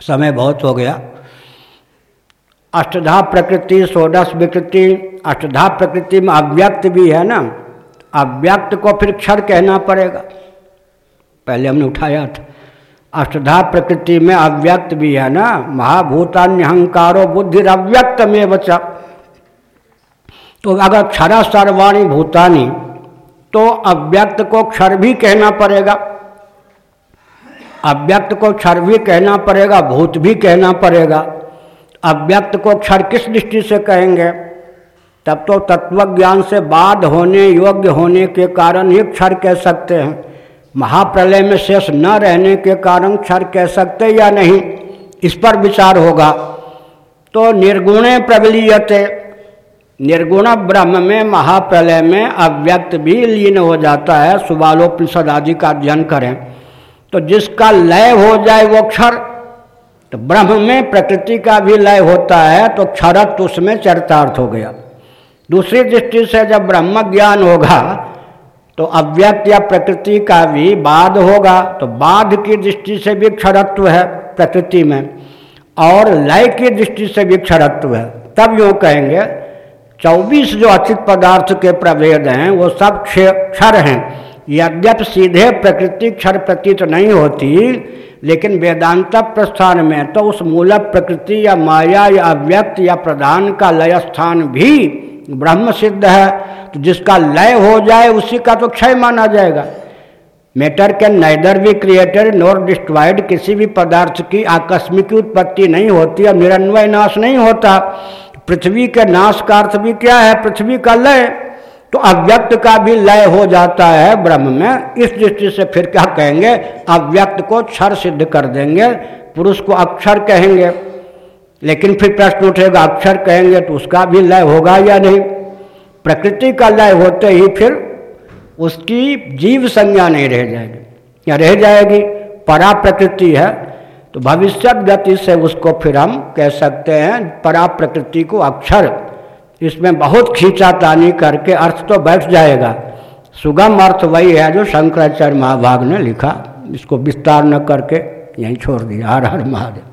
समय बहुत हो गया। अष्टधा प्रकृति षोडश विकृति, अष्टधा प्रकृति में अव्यक्त भी है ना? अव्यक्त को फिर क्षर कहना पड़ेगा। पहले हमने उठाया था। अष्टधा प्रकृति में अव्यक्त भी है ना? महाभूतान्य अहंकारो बुद्धि अव्यक्त में बचा तो अगर क्षरा सर्वाणी भूतानी तो अव्यक्त को क्षर भी कहना पड़ेगा। अव्यक्त को क्षर भी कहना पड़ेगा, भूत भी कहना पड़ेगा। अव्यक्त को क्षर किस दृष्टि से कहेंगे? तब तो तत्व ज्ञान से बाद होने योग्य होने के कारण ही क्षर कह सकते हैं। महाप्रलय में शेष न रहने के कारण क्षर कह सकते या नहीं, इस पर विचार होगा। तो निर्गुणे प्रबलीयते। निर्गुण ब्रह्म में महाप्रलय में अव्यक्त भी लीन हो जाता है। सुबालोपनिषद आदि का अध्ययन करें। तो जिसका लय हो जाए वो क्षर तो ब्रह्म में प्रकृति का भी लय होता है तो क्षरत्व उसमें चरितार्थ हो गया। दूसरी दृष्टि से जब ब्रह्म ज्ञान होगा तो अव्यक्त या प्रकृति का भी बाध होगा तो बाध की दृष्टि से भी क्षरत्व है प्रकृति में, और लय की दृष्टि से भी क्षरत्व है। तब यूँ कहेंगे, चौबीस जो अचित पदार्थ के प्रभेद हैं, वो सब क्षर हैं। यद्यप सीधे प्रकृति क्षर प्रतीत नहीं होती लेकिन वेदांत प्रस्थान में तो उस मूल प्रकृति या माया या अव्यक्त या प्रधान का लय स्थान भी ब्रह्म सिद्ध है। तो जिसका लय हो जाए उसी का तो क्षय माना जाएगा। Matter can neither be created nor destroyed किसी भी पदार्थ की आकस्मिक उत्पत्ति नहीं होती और निरन्वय नाश नहीं होता। पृथ्वी के नाश का अर्थ भी क्या है? पृथ्वी का लय। तो अव्यक्त का भी लय हो जाता है ब्रह्म में। इस दृष्टि से फिर क्या कहेंगे? अव्यक्त को क्षर सिद्ध कर देंगे, पुरुष को अक्षर कहेंगे। लेकिन फिर प्रश्न उठेगा, अक्षर कहेंगे तो उसका भी लय होगा या नहीं? प्रकृति का लय होते ही फिर उसकी जीव संज्ञा नहीं रह जाएगी। या रह जाएगी परा प्रकृति है। तो भविष्य गति से उसको फिर हम कह सकते हैं परा प्रकृति को अक्षर। इसमें बहुत खींचातानी करके अर्थ तो बैठ जाएगा। सुगम अर्थ वही है जो शंकराचार्य महाभाग ने लिखा। इसको विस्तार न करके यहीं छोड़ दिया। हर हर महादेव।